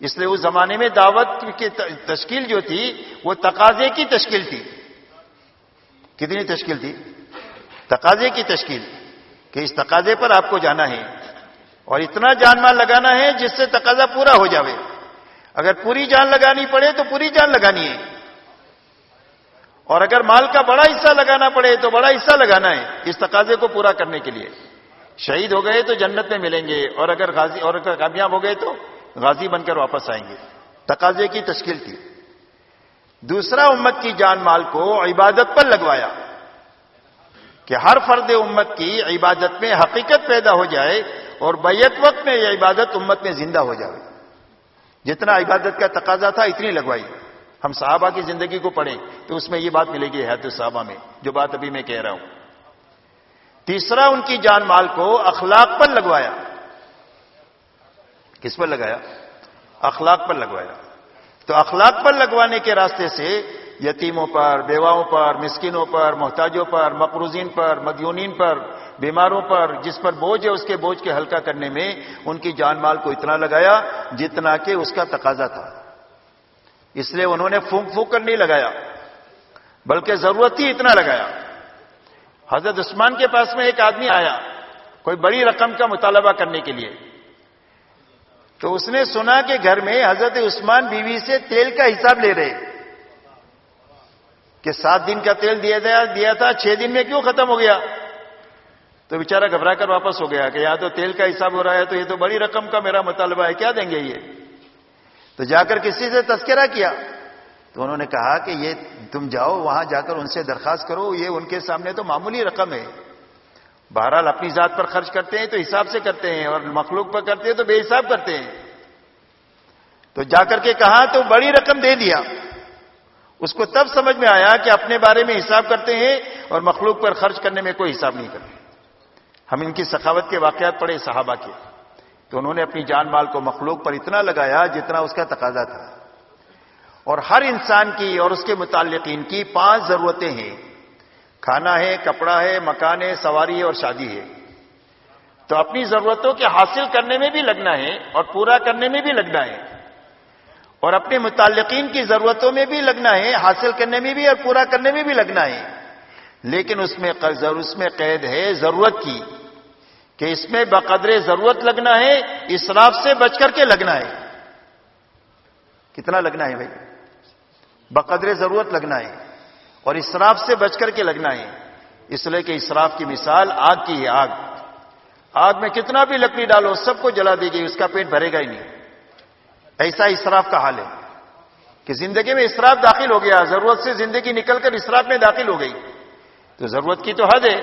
اس لیے اس زمانے میں دعوت کی تشکیل جو تھی، وہ تقاضے کی تشکیل تھی۔ کتنی تشکیل تھی؟ تقاضے کی تشکیل کہ اس تقاضے پر آپ کو جانا ہے اور اتنا جان مال لگانا ہے جس سے تقاضا پورا ہو جاوے۔ اگر پوری جان لگانی پڑے تو پوری جان لگانی ہے۔ اور اگر مال کا بڑا حصہ لگانا پڑے تو بڑا حصہ لگانا ہے اس تقاضے کو پورا کرنے کے لیے۔ شہید ہو گئے تو جنت میں ملیں گے اور اگر غازی اور کامیاب ہو گئے تو غازی بن کر واپس آئیں گے۔ تقاضے کی تشکیل تھی۔ دوسرا امت کی جان مال کو عبادت پر لگوایا کہ ہر فرد امت کی عبادت میں حقیقت پیدا ہو جائے اور بیت وقت میں یہ عبادت امت میں زندہ ہو جائے۔ جتنا عبادت کا تقاضا تھا اتنی لگوائی۔ ہم صحابہ کی زندگی کو پڑھیں تو اس میں یہ بات ملے گی حید صحابہ میں، جو بات ابھی میں کہہ رہا ہوں۔ تیسرا ان کی جان مال کو اخلاق پر لگوایا۔ کس پر لگایا؟ اخلاق پر لگوایا۔ تو اخلاق پر لگوانے کے راستے سے یتیموں پر، بیواؤں پر، مسکینوں پر، محتاجوں پر، مقروضین پر، مدیونین پر، بیماروں پر، جس پر بوجھ ہے، اس کے بوجھ کے ہلکا کرنے میں ان کی جان مال کو اتنا لگایا جتنا کہ اس کا تقاضا تھا۔ اس لیے انہوں نے پھونک پھونک کر نہیں لگایا، بلکہ ضرورت ہی اتنا لگایا۔ حضرت عثمان کے پاس میں ایک آدمی آیا، کوئی بڑی رقم کا مطالبہ کرنے کے لیے۔ تو اس نے سنا کہ گھر میں حضرت عثمان بیوی سے تیل کا حساب لے رہے کہ سات دن کا تیل دیا دیا تھا، چھ دن میں کیوں ختم ہو گیا؟ تو بیچارہ گھبرا کر واپس ہو گیا کہ یہاں تو تیل کا حساب ہو رہا ہے تو یہ تو بڑی رقم کا میرا مطالبہ ہے، کیا دیں گے یہ؟ تو جا کر کسی سے تذکرہ کیا۔ تو انہوں نے کہا کہ یہ تم جاؤ، وہاں جا کر ان سے درخواست کرو، یہ ان کے سامنے تو معمولی رقم ہے۔ بہرحال اپنی ذات پر خرچ کرتے ہیں تو حساب سے کرتے ہیں اور مخلوق پر کرتے ہیں تو بے حساب کرتے ہیں۔ تو جا کر کے کہا تو بڑی رقم دے دیا۔ اس کو تب سمجھ میں آیا کہ اپنے بارے میں حساب کرتے ہیں اور مخلوق پر خرچ کرنے میں کوئی حساب نہیں کرتے۔ ہم ان کی سخاوت کے واقعات پڑھے صحابہ کے تو انہوں نے اپنی جان مال کو مخلوق پر اتنا لگایا جتنا اس کا تقاضا تھا۔ اور ہر انسان کی اور اس کے متعلقین کی پانچ ضرورتیں ہیں۔ کھانا ہے، کپڑا ہے، مکان ہے، سواری ہے اور شادی ہے۔ تو اپنی ضرورتوں کے حاصل کرنے میں بھی لگنا ہے اور پورا کرنے میں بھی لگنا ہے۔ اور اپنے متعلقین کی ضرورتوں میں بھی لگنا ہے، حاصل کرنے میں بھی اور پورا کرنے میں بھی لگنا ہے۔ لیکن اس میں اس میں قید ہے ضرورت کی کہ اس میں بقدر ضرورت لگنا ہے، اسراف سے بچ کر کے لگنا ہے۔ کتنا لگنا ہے بھائی؟ بقدر ضرورت لگنا ہے۔ اور اسراف سے بچ کر کے لگنا ہے۔ اس لیے کہ اسراف کی مثال آگ کی ہے، آگ۔ آگ میں کتنا بھی لکڑی ڈالو، سب کو جلا دی گئی، اس کا پیٹ بھرے گا ہی نہیں۔ ایسا اسراف کا حال ہے کہ زندگی میں اسراف داخل ہو گیا، ضرورت سے زندگی نکل کر اسراف میں داخل ہو گئی۔ تو ضرورت کی تو حد ہے،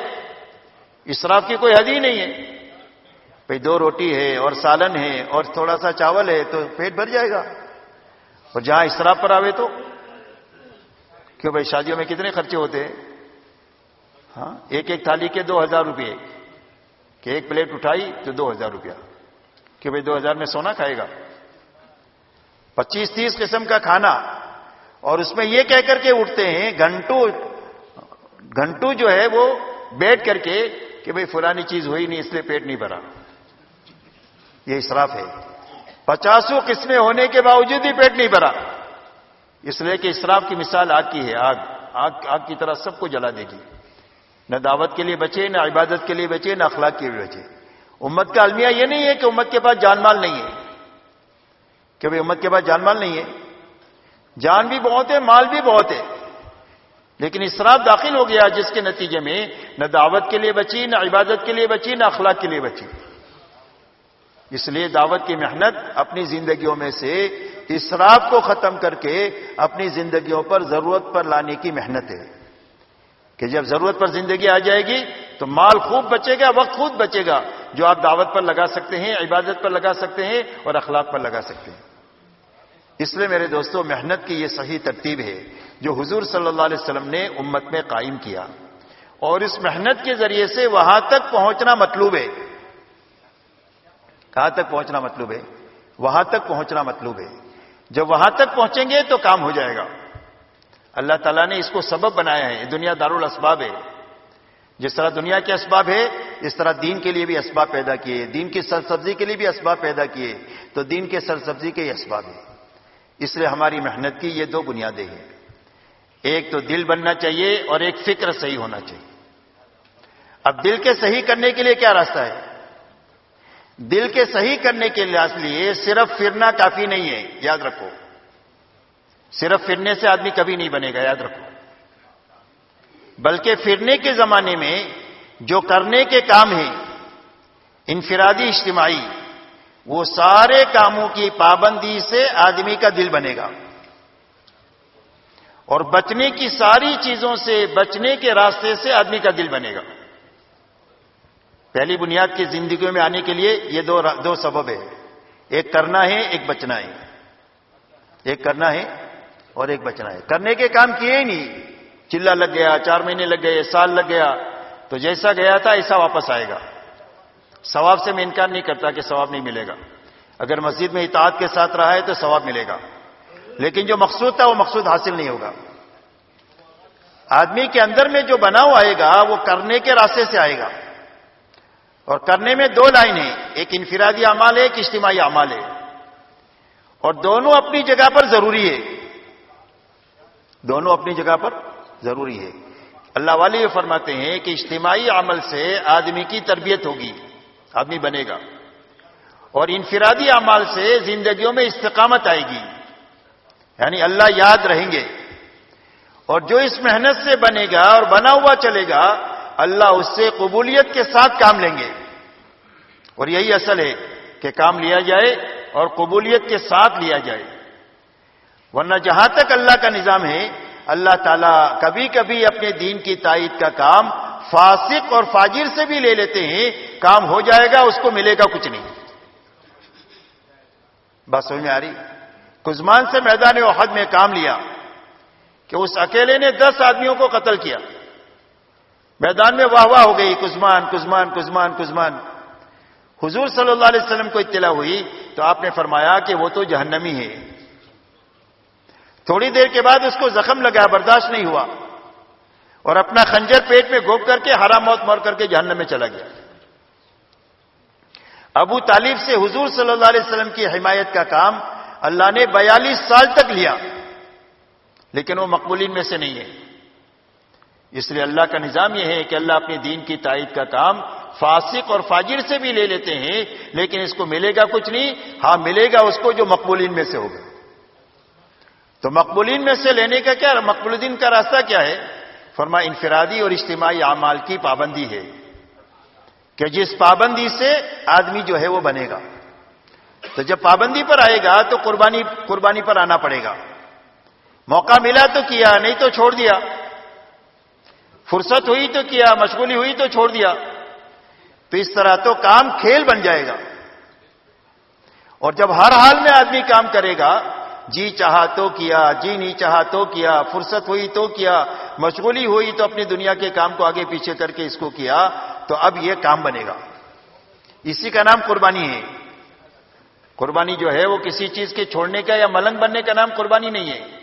اسراف کی کوئی حد ہی نہیں ہے۔ بھائی دو روٹی ہے اور سالن ہے اور تھوڑا سا چاول ہے تو پیٹ بھر جائے گا۔ اور جہاں اسراف پر آوے تو کیوں بھائی شادیوں میں کتنے خرچے ہوتے ہیں؟ ہاں ایک ایک تھالی کے دو ہزار روپئے کہ ایک پلیٹ اٹھائی تو دو ہزار روپیہ۔ کہ بھائی دو ہزار میں سونا کھائے گا۔ پچیس تیس قسم کا کھانا۔ اور اس میں یہ کہہ کر کے اٹھتے ہیں گھنٹوں گھنٹو جو ہے وہ بیٹھ کر کے کہ بھئی فلانی چیز ہوئی نہیں، اس لیے پیٹ نہیں بھرا۔ یہ اسراف ہے۔ پچاسوں قسمیں ہونے کے باوجود بھی پیٹ نہیں بھرا۔ اس لیے کہ اسراف کی مثال آگ کی ہے، آگ آگ آگ کی طرح سب کو جلا دے گی۔ نہ دعوت کے لیے بچے، نہ عبادت کے لیے بچے، نہ اخلاق کے لیے بچے۔ امت کا المیہ یہ نہیں ہے کہ امت کے پاس جان مال نہیں ہے۔ کہ بھائی امت کے پاس جان مال نہیں ہے۔ جان بھی بہت ہے، مال بھی بہت ہے۔ لیکن اسراف داخل ہو گیا جس کے نتیجے میں نہ دعوت کے لیے بچی، نہ عبادت کے لیے بچی، نہ اخلاق کے لیے بچی۔ اس لیے دعوت کی محنت اپنی زندگیوں میں سے اسراف کو ختم کر کے اپنی زندگیوں پر ضرورت پر لانے کی محنت ہے۔ کہ جب ضرورت پر زندگی آ جائے گی تو مال خوب بچے گا، وقت خود بچے گا، جو آپ دعوت پر لگا سکتے ہیں، عبادت پر لگا سکتے ہیں اور اخلاق پر لگا سکتے ہیں۔ اس لیے میرے دوستوں محنت کی یہ صحیح ترتیب ہے جو حضور صلی اللہ علیہ وسلم نے امت میں قائم کیا۔ اور اس محنت کے ذریعے سے وہاں تک پہنچنا مطلوب ہے۔ کہاں تک پہنچنا مطلوب ہے؟ وہاں تک پہنچنا مطلوب ہے۔ جب وہاں تک پہنچیں گے تو کام ہو جائے گا۔ اللہ تعالیٰ نے اس کو سبب بنایا ہے۔ دنیا دار الاسباب ہے۔ جس طرح دنیا کے اسباب ہے، اس طرح دین کے لیے بھی اسباب پیدا کیے دین کی سرسبزی کے لیے بھی اسباب پیدا کیے تو دین کے سرسبزی کے ہی اسباب ہے اس لیے ہماری محنت کی یہ دو بنیادیں ہیں۔ ایک تو دل بننا چاہیے اور ایک فکر صحیح ہونا چاہیے۔ اب دل کے صحیح کرنے کے لیے کیا راستہ ہے؟ دل کے صحیح کرنے کے لیے صرف پھرنا کافی نہیں ہے، یاد رکھو۔ صرف پھرنے سے آدمی کبھی نہیں بنے گا، یاد رکھو۔ بلکہ پھرنے کے زمانے میں جو کرنے کے کام ہیں، انفرادی اجتماعی، وہ سارے کاموں کی پابندی سے آدمی کا دل بنے گا۔ اور بچنے کی ساری چیزوں سے، بچنے کے راستے سے آدمی کا دل بنے گا۔ پہلی بنیاد کی زندگیوں میں آنے کے لیے یہ دو دو سبب ہے ایک کرنا ہے، ایک بچنا ہے۔ ایک کرنا ہے اور ایک بچنا ہے۔ کرنے کے کام کیے ہی نہیں۔ چلا لگ گیا، چار مہینے لگ گئے، سال لگ گیا۔ تو جیسا گیا تھا، ایسا واپس آئے گا۔ ثواب سے میں انکار نہیں کرتا کہ ثواب نہیں ملے گا۔ اگر مسجد میں اطاعت کے ساتھ رہا ہے تو ثواب ملے گا۔ لیکن جو مقصود تھا، وہ مقصود حاصل نہیں ہوگا۔ آدمی کے اندر میں جو بناؤ آئے گا، وہ کرنے کے راستے سے آئے گا۔ اور کرنے میں دو لائنیں ایک انفرادی اعمال ہے، ایک اجتماعی اعمال ہے۔ اور دونوں اپنی جگہ پر ضروری ہے۔ دونوں اپنی جگہ پر ضروری ہے۔ اللہ والے یہ فرماتے ہیں کہ اجتماعی عمل سے آدمی کی تربیت ہوگی، آدمی بنے گا۔ اور انفرادی اعمال سے زندگیوں میں استقامت آئے گی۔ یعنی اللہ یاد رہیں گے۔ اور جو اس محنت سے بنے گا اور بنا ہوا چلے گا اللہ اس سے قبولیت کے ساتھ کام لیں گے۔ اور یہی اصل ہے کہ کام لیا جائے اور قبولیت کے ساتھ لیا جائے۔ ورنہ جہاں تک اللہ کا نظام ہے، اللہ تعالیٰ کبھی کبھی اپنے دین کی تائید کا کام فاسق اور فاجر سے بھی لے لیتے ہیں۔ کام ہو جائے گا، اس کو ملے گا کچھ نہیں۔ بس سمجھ میں آ رہی؟ کزمان سے میدان وحد میں کام لیا کہ اس اکیلے نے دس آدمیوں کو قتل کیا۔ میدان میں واہ واہ ہو گئی، کزمان کزمان کزمان کزمان۔ حضور صلی اللہ علیہ وسلم کو اطلاع ہوئی تو آپ نے فرمایا کہ وہ تو جہنمی ہے۔ تھوڑی دیر کے بعد اس کو زخم لگا، برداشت نہیں ہوا۔ اور اپنا خنجر پیٹ میں گوپ کر کے ہرا موت مر کر کے جہنم میں چلا گیا۔ ابو طالب سے حضور صلی اللہ علیہ وسلم کی حمایت کا کام اللہ نے بیالیس سال تک لیا، لیکن وہ مقبولین میں سے نہیں ہے۔ اس لیے اللہ کا نظام یہ ہے کہ اللہ اپنے دین کی تائید کا کام فاسق اور فاجر سے بھی لے لیتے ہیں، لیکن اس کو ملے گا کچھ نہیں۔ ہاں ملے گا اس کو جو مقبولین میں سے ہوگا تو مقبولین میں سے لینے کا کیا مقبول کا راستہ کیا ہے؟ فرما، انفرادی اور اجتماعی اعمال کی پابندی ہے کہ جس پابندی سے آدمی جو ہے وہ بنے گا۔ تو جب پابندی پر آئے گا تو قربانی قربانی پر آنا پڑے گا۔ موقع ملا تو کیا، نہیں تو چھوڑ دیا۔ فرصت ہوئی تو کیا، مشغولی ہوئی تو چھوڑ دیا۔ تو اس طرح تو کام کھیل بن جائے گا۔ اور جب ہر حال میں آدمی کام کرے گا جی چاہا تو کیا جی نہیں چاہا تو کیا، فرصت ہوئی تو کیا، مشغولی ہوئی تو اپنی دنیا کے کام کو آگے پیچھے کر کے اس کو کیا، تو اب یہ کام بنے گا۔ اسی کا نام قربانی ہے۔ قربانی جو ہے وہ کسی چیز کے چھوڑنے کا یا ملنگ بننے کا نام قربانی نہیں ہے۔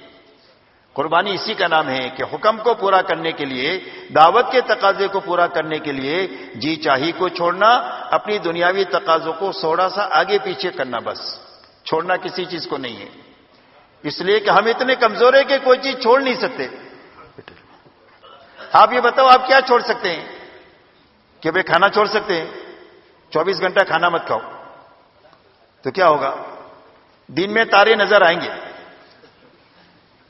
قربانی اسی کا نام ہے کہ حکم کو پورا کرنے کے لیے، دعوت کے تقاضے کو پورا کرنے کے لیے جی چاہی کو چھوڑنا، اپنی دنیاوی تقاضوں کو تھوڑا سا آگے پیچھے کرنا بس۔ چھوڑنا کسی چیز کو نہیں ہے۔ اس لیے کہ ہم اتنے کمزور ہیں کہ کوئی چیز چھوڑ نہیں سکتے۔ آپ یہ بتاؤ، آپ کیا چھوڑ سکتے ہیں؟ کہ بھائی کھانا چھوڑ سکتے ہیں؟ چوبیس گھنٹہ کھانا مت کھاؤ۔ تو کیا ہوگا؟ دن میں تارے نظر آئیں گے۔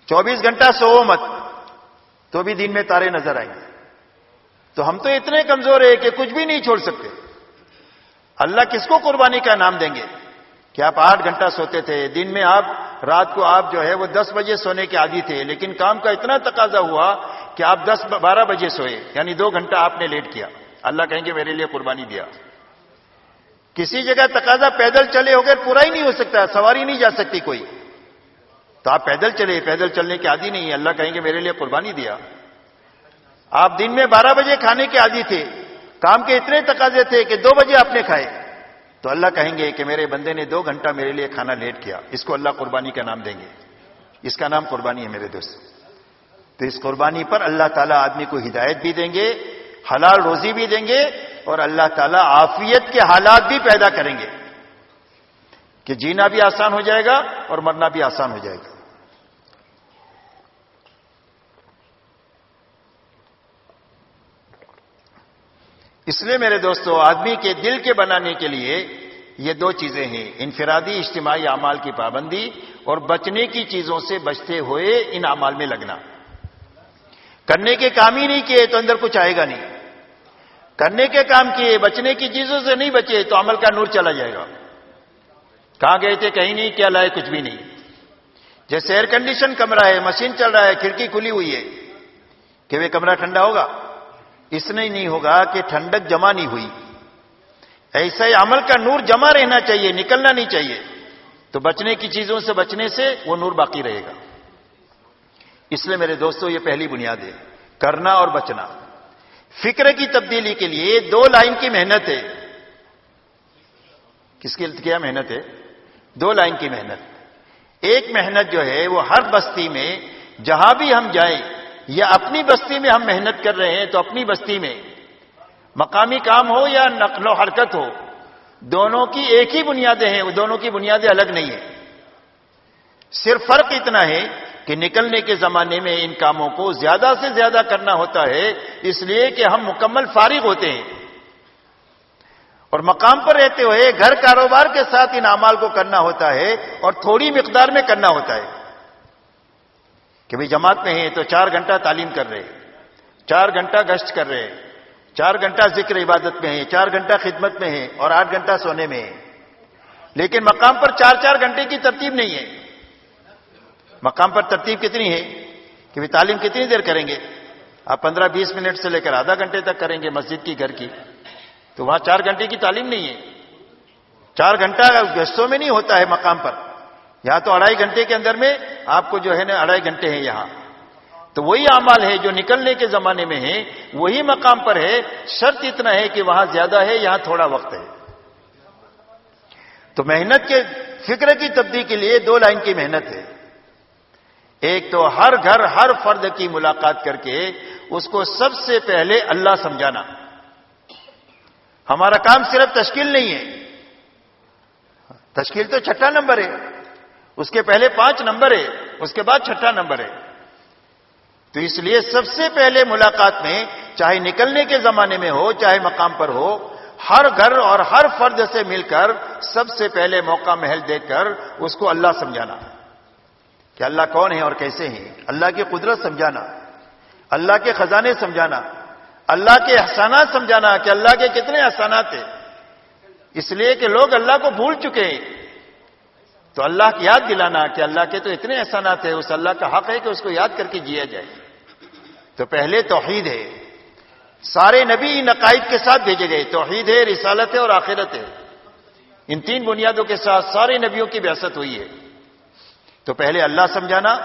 چوبیس گھنٹہ سو مت، تو بھی دن میں تارے نظر آئیں گے۔ تو ہم تو اتنے کمزور ہیں کہ کچھ بھی نہیں چھوڑ سکتے۔ اللہ کس کو قربانی کا نام دیں گے؟ کہ آپ آٹھ گھنٹہ سوتے تھے، دن میں آپ، رات کو آپ جو ہے وہ دس بجے سونے کے عادی تھے، لیکن کام کا اتنا تقاضا ہوا کہ آپ دس، بارہ بجے سوئے یعنی دو گھنٹہ آپ نے لیٹ کیا۔ اللہ کہیں گے میرے لیے قربانی دیا۔ کسی جگہ تقاضا پیدل چلے ہو گئے، پورا ہی نہیں ہو سکتا، سواری نہیں جا سکتی کوئی۔ تو آپ پیدل چلے، پیدل چلنے کے عادی نہیں اللہ کہیں گے میرے لیے قربانی دیا۔ آپ دن میں بارہ بجے کھانے کے عادی تھے۔ کام کے اتنے تقاضے تھے کہ دو بجے آپ نے کھائے۔ تو اللہ کہیں گے کہ میرے بندے نے دو گھنٹہ میرے لیے کھانا لیٹ کیا۔ اس کو اللہ قربانی کا نام دیں گے۔ اس کا نام قربانی ہے میرے دوست۔ تو اس قربانی پر اللہ تعالیٰ آدمی کو ہدایت بھی دیں گے، حلال روزی بھی دیں گے اور اللہ تعالیٰ آفیت کے حالات بھی پیدا کریں گے۔ کہ جینا بھی آسان ہو جائے گا اور مرنا بھی آسان ہو جائے گا۔ اس لیے میرے دوستو، آدمی کے دل کے بنانے کے لیے یہ دو چیزیں ہیں، انفرادی اجتماعی اعمال کی پابندی اور بچنے کی چیزوں سے بچتے ہوئے ان اعمال میں لگنا۔ کرنے کے کام ہی نہیں کیے تو اندر کچھ آئے گا نہیں۔ کرنے کے کام کیے، بچنے کی چیزوں سے نہیں بچے تو عمل کا نور چلا جائے گا۔ کہاں گئے تھے؟ کہیں نہیں، کیا لائے؟ کچھ بھی نہیں۔ جیسے ایئر کنڈیشن کمرہ ہے مشین چل رہا ہے، کھڑکی کھلی ہوئی ہے کہ وہ کمرہ ٹھنڈا ہوگا۔ اس نے نہیں ہوگا کہ ٹھنڈک جمع نہیں ہوئی۔ ایسا ہی عمل کا نور جمع رہنا چاہیے، نکلنا نہیں چاہیے۔ تو بچنے کی چیزوں سے بچنے سے وہ نور باقی رہے گا۔ اس لیے میرے دوستوں یہ پہلی بنیاد ہے۔ کرنا اور بچنا۔ فکر کی تبدیلی کے لیے دو لائن کی محنت ہے۔ کس کی کیا محنت ہے؟ دو لائن کی محنت۔ ایک محنت جو ہے وہ ہر بستی میں جہاں بھی ہم جائیں یا اپنی بستی میں ہم محنت کر رہے ہیں تو اپنی بستی میں مقامی کام ہو یا نقل و حرکت ہو، دونوں کی ایک ہی بنیادیں ہیں وہ دونوں کی بنیادیں الگ نہیں ہیں۔ صرف فرق اتنا ہے کہ نکلنے کے زمانے میں ان کاموں کو زیادہ سے زیادہ کرنا ہوتا ہے، اس لیے کہ ہم مکمل فارغ ہوتے ہیں۔ اور مقام پر رہتے ہوئے گھر کاروبار کے ساتھ ان اعمال کو کرنا ہوتا ہے اور تھوڑی مقدار میں کرنا ہوتا ہے۔ کہ بھائی جماعت میں ہیں تو چار گھنٹہ تعلیم کر رہے، چار گھنٹہ گشت کر رہے، چار گھنٹہ ذکر عبادت میں ہیں، چار گھنٹہ خدمت میں ہیں اور آٹھ گھنٹہ سونے میں ہیں۔ لیکن مقام پر چار چار گھنٹے کی ترتیب نہیں ہے۔ مقام پر ترتیب کتنی ہے کہ بھی تعلیم کتنی دیر کریں گے؟ آپ پندرہ بیس منٹ سے لے کر آدھا گھنٹے تک کریں گے مسجد کی، گھر کی۔ تو وہاں چار گھنٹے کی تعلیم نہیں ہے۔ چار گھنٹہ گشتوں میں نہیں ہوتا ہے مقام پر۔ یہاں تو اڑائی گھنٹے کے اندر میں آپ کو جو ہے نا اڑائی گھنٹے ہیں یہاں۔ تو وہی اعمال ہے جو نکلنے کے زمانے میں ہے وہی مقام پر ہے۔ شرط اتنا ہے کہ وہاں زیادہ ہے، یہاں تھوڑا وقت ہے۔ تو محنت کے، فکر کی تبدیلی کے لیے دو لائن کی محنت ہے۔ ایک تو ہر گھر، ہر فرد کی ملاقات کر کے اس کو سب سے پہلے اللہ سمجھانا۔ ہمارا کام صرف تشکیل نہیں ہے۔ تشکیل تو چھٹا نمبر ہے۔ اس کے پہلے پانچ نمبر ہے، اس کے بعد چھٹا نمبر ہے۔ تو اس لیے سب سے پہلے ملاقات میں، چاہے نکلنے کے زمانے میں ہو، چاہے مقام پر ہو، ہر گھر اور ہر فرد سے مل کر سب سے پہلے موقع محل دے کر اس کو اللہ سمجھانا۔ کہ اللہ کون ہے اور کیسے ہیں؟ اللہ کی قدرت سمجھانا، اللہ کے خزانے سمجھانا، اللہ کے احسانات سمجھانا کہ اللہ کے کتنے احسانات ہیں۔ اس لیے کہ لوگ اللہ کو بھول چکے ہیں۔ تو اللہ کی یاد دلانا کہ اللہ کے تو اتنے احسانات ہیں، اس اللہ کا حق ہے کہ اس کو یاد کر کے جیا جائے۔ تو پہلے توحید ہے۔ سارے نبی ان عقائد کے ساتھ بھیجے گئے۔ توحید ہے، رسالت ہے اور آخرت ہے۔ ان تین بنیادوں کے ساتھ سارے نبیوں کی بیاست ہوئی ہے۔ تو پہلے اللہ سمجھانا،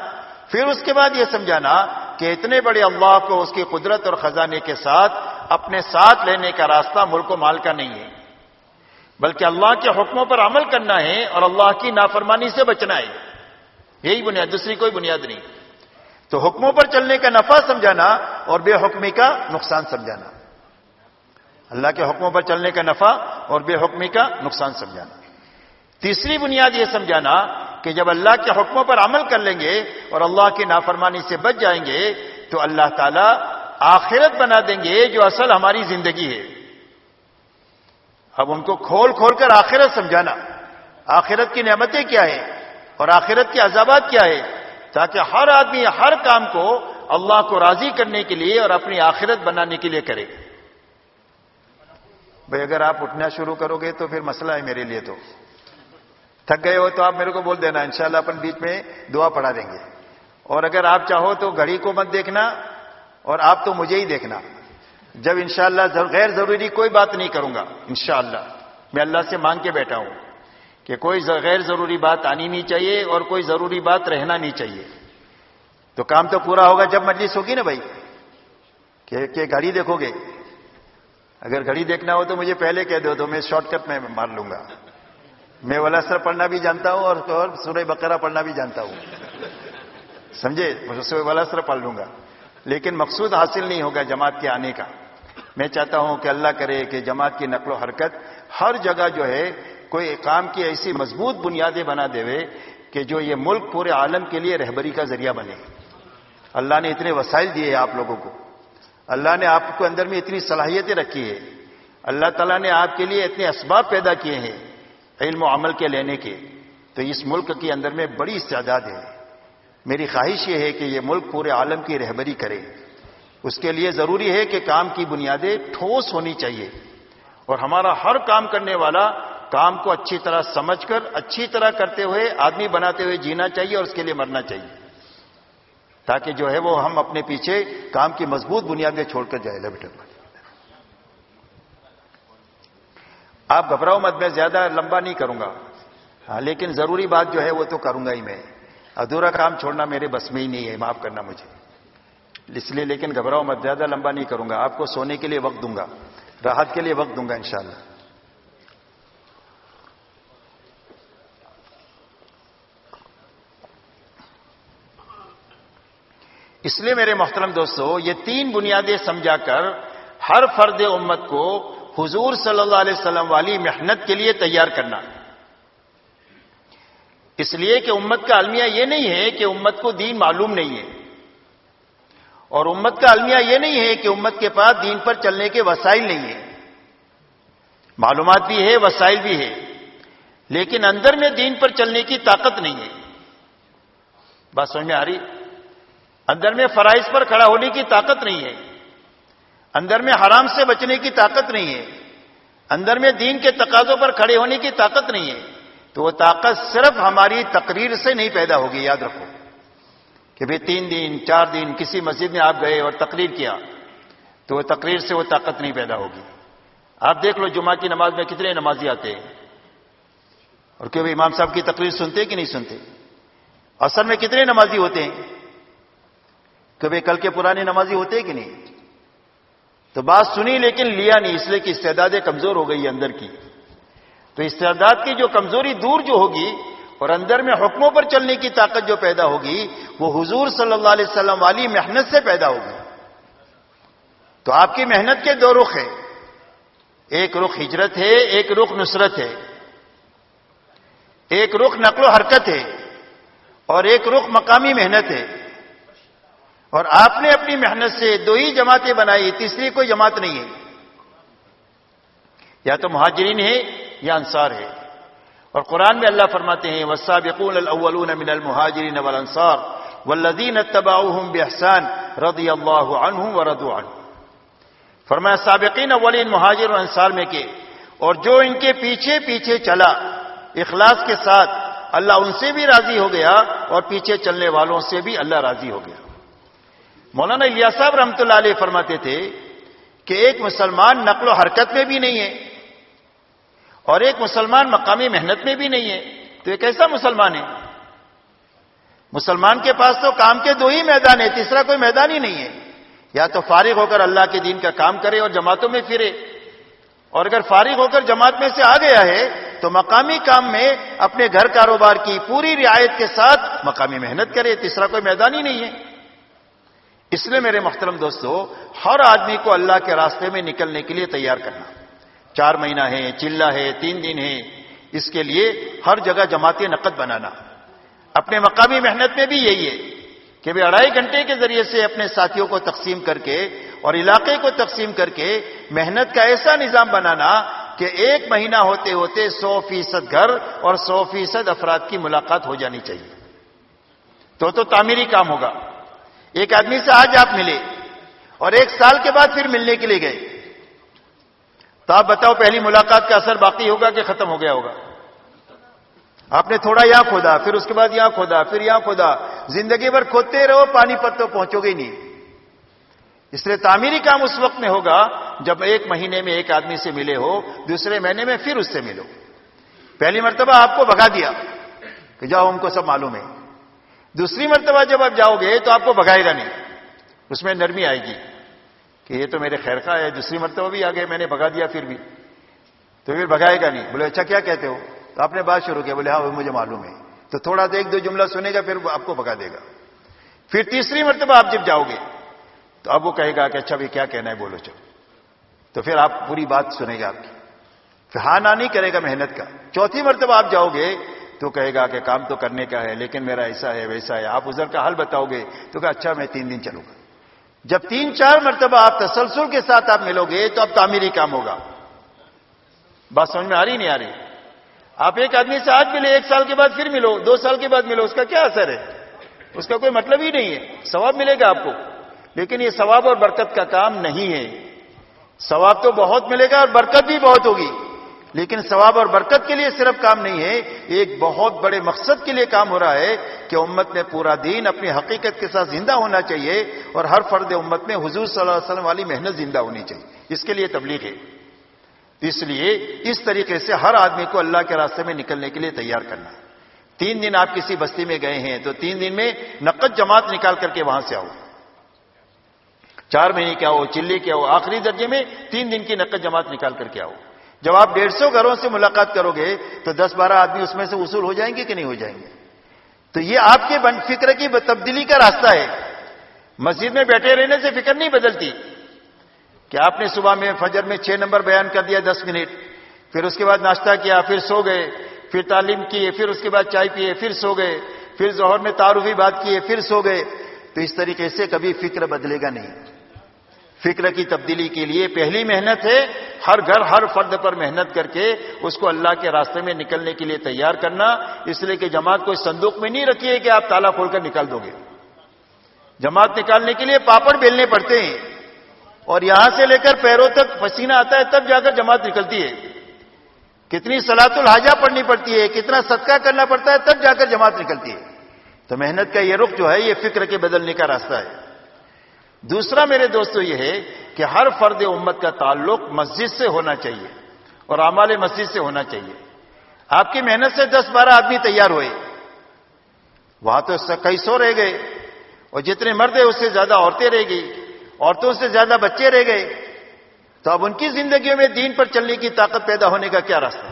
پھر اس کے بعد یہ سمجھانا کہ اتنے بڑے اللہ کو، اس کی قدرت اور خزانے کے ساتھ، اپنے ساتھ لینے کا راستہ ملک و مال کا نہیں ہے۔ بلکہ اللہ کے حکموں پر عمل کرنا ہے اور اللہ کی نافرمانی سے بچنا ہے۔ یہی بنیاد، دوسری کوئی بنیاد نہیں۔ تو حکموں پر چلنے کا نفع سمجھانا اور بے حکمی کا نقصان سمجھانا۔ اللہ کے حکموں پر چلنے کا نفع اور بے حکمی کا نقصان سمجھانا۔ تیسری بنیاد یہ سمجھانا کہ جب اللہ کے حکموں پر عمل کر لیں گے اور اللہ کی نافرمانی سے بچ جائیں گے تو اللہ تعالیٰ آخرت بنا دیں گے جو اصل ہماری زندگی ہے۔ اب ان کو کھول کھول کر آخرت سمجھانا۔ آخرت کی نعمتیں کیا ہے اور آخرت کے عذابات کیا ہے تاکہ ہر آدمی ہر کام کو اللہ کو راضی کرنے کے لیے اور اپنی آخرت بنانے کے لیے کرے۔ بھائی اگر آپ اٹھنا شروع کرو گے تو پھر مسئلہ ہے میرے لیے تو۔ تھک گئے ہو تو آپ میرے کو بول دینا، انشاءاللہ اپن بیچ میں دعا پڑھا دیں گے۔ اور اگر آپ چاہو تو گھڑی کو مت دیکھنا اور آپ تو مجھے ہی دیکھنا۔ جب انشاءاللہ غیر ضروری کوئی بات نہیں کروں گا، انشاءاللہ۔ میں اللہ سے مانگ کے بیٹھا ہوں کہ کوئی غیر ضروری بات آنی نہیں چاہیے اور کوئی ضروری بات رہنا نہیں چاہیے۔ تو کام تو پورا ہوگا جب مجلس ہوگی نا بھائی۔ کہ گھڑی دیکھو گے۔ اگر گھڑی دیکھنا ہو تو مجھے پہلے کہہ دو تو میں شارٹ کٹ میں مار لوں گا۔ میں ولاسر پڑھنا بھی جانتا ہوں اور سورہ بقرہ پڑھنا بھی جانتا ہوں۔ سمجھے؟ ولاسر پڑھ لوں گا۔ لیکن مقصود حاصل نہیں ہوگا جماعت کے آنے کا۔ میں چاہتا ہوں کہ اللہ کرے کہ جماعت کی نقل و حرکت ہر جگہ جو ہے کوئی کام کی ایسی مضبوط بنیادیں بنا دے کہ جو یہ ملک پورے عالم کے لیے رہبری کا ذریعہ بنے۔ اللہ نے اتنے وسائل دیے آپ لوگوں کو۔ اللہ نے آپ کو اندر میں اتنی صلاحیتیں رکھی ہے اللہ تعالیٰ نے آپ کے لیے اتنے اسباب پیدا کیے ہیں علم و عمل کے لینے کے۔ تو اس ملک کے اندر میں بڑی استعداد ہے۔ میری خواہش یہ ہے کہ یہ ملک پورے عالم کی رہبری کرے۔ اس کے لیے ضروری ہے کہ کام کی بنیادیں ٹھوس ہونی چاہیے۔ اور ہمارا ہر کام کرنے والا کام کو اچھی طرح سمجھ کر، اچھی طرح کرتے ہوئے آدمی بناتے ہوئے جینا چاہیے اور اس کے لیے مرنا چاہیے۔ تاکہ جو ہے وہ ہم اپنے پیچھے کام کی مضبوط بنیادیں چھوڑ کر جائے۔ بیٹا آپ گھبراؤ مت، میں زیادہ لمبا نہیں کروں گا۔ ہاں لیکن ضروری بات جو ہے وہ تو کروں گا ہی میں۔ ادھورا کام چھوڑنا میرے بس میں ہی نہیں ہے، معاف کرنا مجھے۔ اس لیے لیکن گھبراؤ مت، زیادہ لمبا نہیں کروں گا۔ آپ کو سونے کے لیے وقت دوں گا۔ راحت کے لیے وقت دوں گا انشاءاللہ۔ اس لیے میرے محترم دوستو، یہ تین بنیادیں سمجھا کر ہر فرد امت کو حضور صلی اللہ علیہ وسلم والی محنت کے لیے تیار کرنا۔ اس لیے کہ امت کا المیہ یہ نہیں ہے کہ امت کو دین معلوم نہیں ہے۔ اور امت کا المیہ یہ نہیں ہے کہ امت کے پاس دین پر چلنے کے وسائل نہیں ہیں۔ معلومات بھی ہے وسائل بھی ہے لیکن اندر میں دین پر چلنے کی طاقت نہیں ہے۔ بات سمجھ میں آ رہی؟ اندر میں فرائض پر کھڑا ہونے کی طاقت نہیں ہے۔ اندر میں حرام سے بچنے کی طاقت نہیں ہے۔ اندر میں دین کے تقاضوں پر کھڑے ہونے کی طاقت نہیں ہے۔ تو وہ طاقت صرف ہماری تقریر سے نہیں پیدا ہوگی، یاد رکھو۔ کہ بھئی تین دن، چار دن کسی مسجد میں آپ گئے اور تقریر کیا، تو وہ تقریر سے وہ طاقت نہیں پیدا ہوگی۔ آپ دیکھ لو جمعہ کی نماز میں کتنے نمازی آتے ہیں۔ اور کہ امام صاحب کی تقریر سنتے کہ نہیں سنتے؟ اصل میں کتنے نمازی ہوتے ہیں؟ کبھی کل کے پرانے نمازی ہوتے کہ نہیں؟ تو بات سنی لیکن لیا نہیں، اس لیے کہ استعدادیں کمزور ہو گئی اندر کی۔ تو استعداد کی جو کمزوری دور جو ہوگی اور اندر میں حکموں پر چلنے کی طاقت جو پیدا ہوگی، وہ حضور صلی اللہ علیہ وسلم والی محنت سے پیدا ہوگی۔ تو آپ کی محنت کے دو رخ ہیں۔ ایک رخ ہجرت ہے، ایک رخ نصرت ہے۔ ایک رخ نقل و حرکت ہے اور ایک رخ مقامی محنت ہے۔ اور آپ نے اپنی محنت سے دو ہی جماعتیں بنائی، تیسری کوئی جماعت نہیں ہے۔ یا تو مہاجرین ہے یا انصار ہے اور قرآن میں اللہ فرماتے ہیں وسابقون الاولون من المہاجرین والانصار والذین اتبعوهم باحسان رضی اللہ عنہم وردوا عنہ فرمایا، سابقین اولین مہاجر اور انصار میں کے، اور جو ان کے پیچھے پیچھے چلا، اخلاص کے ساتھ اللہ ان سے بھی راضی ہو گیا اور پیچھے چلنے والوں سے بھی اللہ راضی ہو گیا۔ مولانا الیا صاحب رحمۃ اللہ علیہ فرماتے تھے کہ ایک مسلمان نقل و حرکت میں بھی نہیں ہے۔ اور ایک مسلمان مقامی محنت میں بھی نہیں ہے، تو ایک ایسا مسلمان ہے؟ مسلمان کے پاس تو کام کے دو ہی میدان ہے تیسرا کوئی میدان ہی نہیں ہے۔ یا تو فارغ ہو کر اللہ کے دین کا کام کرے اور جماعتوں میں پھرے۔ اور اگر فارغ ہو کر جماعت میں سے آ گیا ہے، تو مقامی کام میں اپنے گھر کاروبار کی پوری رعایت کے ساتھ مقامی محنت کرے، تیسرا کوئی میدان ہی نہیں ہے۔ اس لیے میرے محترم دوستو، ہر آدمی کو اللہ کے راستے میں نکلنے کے لیے تیار کرنا۔ چار مہینہ ہے چلا ہے، تین دن ہے۔ اس کے لیے ہر جگہ جماعتی نقد بنانا۔ اپنے مقامی محنت میں بھی یہی ہے کہ بھی اڑائی گھنٹے کے ذریعے سے اپنے ساتھیوں کو تقسیم کر کے اور علاقے کو تقسیم کر کے محنت کا ایسا نظام بنانا کہ ایک مہینہ ہوتے ہوتے سو فیصد گھر اور سو فیصد افراد کی ملاقات ہو جانی چاہیے۔ تو تو تعمیری کام ہوگا۔ ایک آدمی سے آج آپ ملے اور ایک سال کے بعد پھر ملنے کے لیے گئے۔ تو آپ بتاؤ پہلی ملاقات کا اثر باقی ہوگا کہ ختم ہو گیا ہوگا؟ آپ نے تھوڑا یہاں کھودا، پھر اس کے بعد یہاں کھودا، پھر یہاں کھودا۔ زندگی بھر کھودتے رہو، پانی پر تو پہنچو گے نہیں۔ اس لیے تعمیری کام اس وقت میں ہوگا جب ایک مہینے میں ایک آدمی سے ملے ہو، دوسرے مہینے میں پھر اس سے ملو۔ پہلی مرتبہ آپ کو بگا دیا کہ جاؤ، ہم کو سب معلوم ہے۔ دوسری مرتبہ جب آپ جاؤ گے تو آپ کو بگائے گا نہیں۔ اس میں نرمی آئے گی۔ کہ یہ تو میرے خیر کا ہے، دوسری مرتبہ بھی آ گئے میں نے بگا دیا، پھر بھی۔ تو پھر بگائے گا نہیں۔ بولے اچھا کیا کہتے ہو؟ تو آپ نے بات شروع کیا بولے ہاں وہ مجھے معلوم ہے۔ تو تھوڑا تو ایک دو جملہ سنے گا، پھر آپ کو بگا دے گا۔ پھر تیسری مرتبہ آپ جب جاؤ گے، تو اب وہ کہے گا کہ اچھا بھی کیا کہنا ہے؟ بولو، چلو۔ تو پھر آپ پوری بات سنے گا آپ کی۔ پھر ہاں نہ، نہیں کرے گا محنت کا۔ چوتھی مرتبہ آپ جاؤ گے، تو کہے گا کہ کام تو کرنے کا ہے، لیکن میرا ایسا ہے، ویسا ہے۔ آپ ادھر کا حل بتاؤ گے، تو کہ اچھا میں تین دن چلوں گا۔ جب تین چار مرتبہ آپ تسلسل کے ساتھ آپ ملو گے تو اب تعمیری کام ہوگا۔ بات سمجھ میں آ رہی نہیں آ رہی؟ آپ ایک آدمی سے آج ملے، ایک سال کے بعد پھر ملو، دو سال کے بعد ملو، اس کا کیا اثر ہے؟ اس کا کوئی مطلب ہی نہیں ہے۔ ثواب ملے گا آپ کو۔ لیکن یہ ثواب اور برکت کا کام نہیں ہے۔ ثواب تو بہت ملے گا اور برکت بھی بہت ہوگی۔ لیکن ثواب اور برکت کے لیے صرف کام نہیں ہے ایک بہت بڑے مقصد کے لیے کام ہو رہا ہے کہ امت میں پورا دین اپنی حقیقت کے ساتھ زندہ ہونا چاہیے اور ہر فرد امت میں حضور صلی اللہ علیہ وسلم والی محنت زندہ ہونی چاہیے۔ اس کے لیے تبلیغ ہے۔ اس لیے اس طریقے سے ہر آدمی کو اللہ کے راستے میں نکلنے کے لیے تیار کرنا تین دن آپ کسی بستی میں گئے ہیں تو تین دن میں نقد جماعت نکال کر کے وہاں سے آؤ۔ چار مہینے کیا ہو، چلی کیا ہو، آخری درجے میں تین دن کی نقد جماعت نکال کر کے آؤ۔ جب آپ ڈیڑھ سو گھروں سے ملاقات کرو گے تو دس بارہ آدمی اس میں سے وصول ہو جائیں گے کہ نہیں ہو جائیں گے؟ تو یہ آپ کے فکر کی تبدیلی کا راستہ ہے۔ مسجد میں بیٹھے رہنے سے فکر نہیں بدلتی۔ کہ آپ نے صبح میں فجر میں چھ نمبر بیان کر دیا دس منٹ، پھر اس کے بعد ناشتہ کیا، پھر سو گئے، پھر تعلیم کیے، پھر اس کے بعد چائے پیے، پھر سو گئے، پھر ظہر میں تعارفی بات کیے، پھر سو گئے۔ تو اس طریقے سے کبھی فکر بدلے گا نہیں۔ فکر کی تبدیلی کے لیے پہلی محنت ہے ہر گھر ہر فرد پر محنت کر کے اس کو اللہ کے راستے میں نکلنے کے لیے تیار کرنا اس لیے کہ جماعت کو صندوق میں نہیں رکھیے کہ آپ تالا کھول کر نکال دو گے۔ جماعت نکالنے کے لیے پاپڑ بیلنے پڑتے ہیں۔ اور یہاں سے لے کر پیروں تک پسینہ آتا ہے تب جا کر جماعت نکلتی ہے۔ کتنی سلاط الحاجہ پڑھنی پڑتی ہے، کتنا صدقہ کرنا پڑتا ہے، تب جا کر جماعت نکلتی ہے۔ تو محنت کا یہ رخ جو ہے، یہ فکر کے بدلنے کا راستہ ہے۔ دوسرا میرے دوستو یہ ہے کہ ہر فرد امت کا تعلق مسجد سے ہونا چاہیے اور اعمال مسجد سے ہونا چاہیے۔ آپ کی محنت سے دس بارہ آدمی تیار ہوئے۔ وہاں تو کئی سو رہ گئے۔ اور جتنے مرد ہیں اس سے زیادہ عورتیں رہ گئی عورتوں سے زیادہ بچے رہ گئے۔ تو اب ان کی زندگیوں میں دین پر چلنے کی طاقت پیدا ہونے کا کیا راستہ؟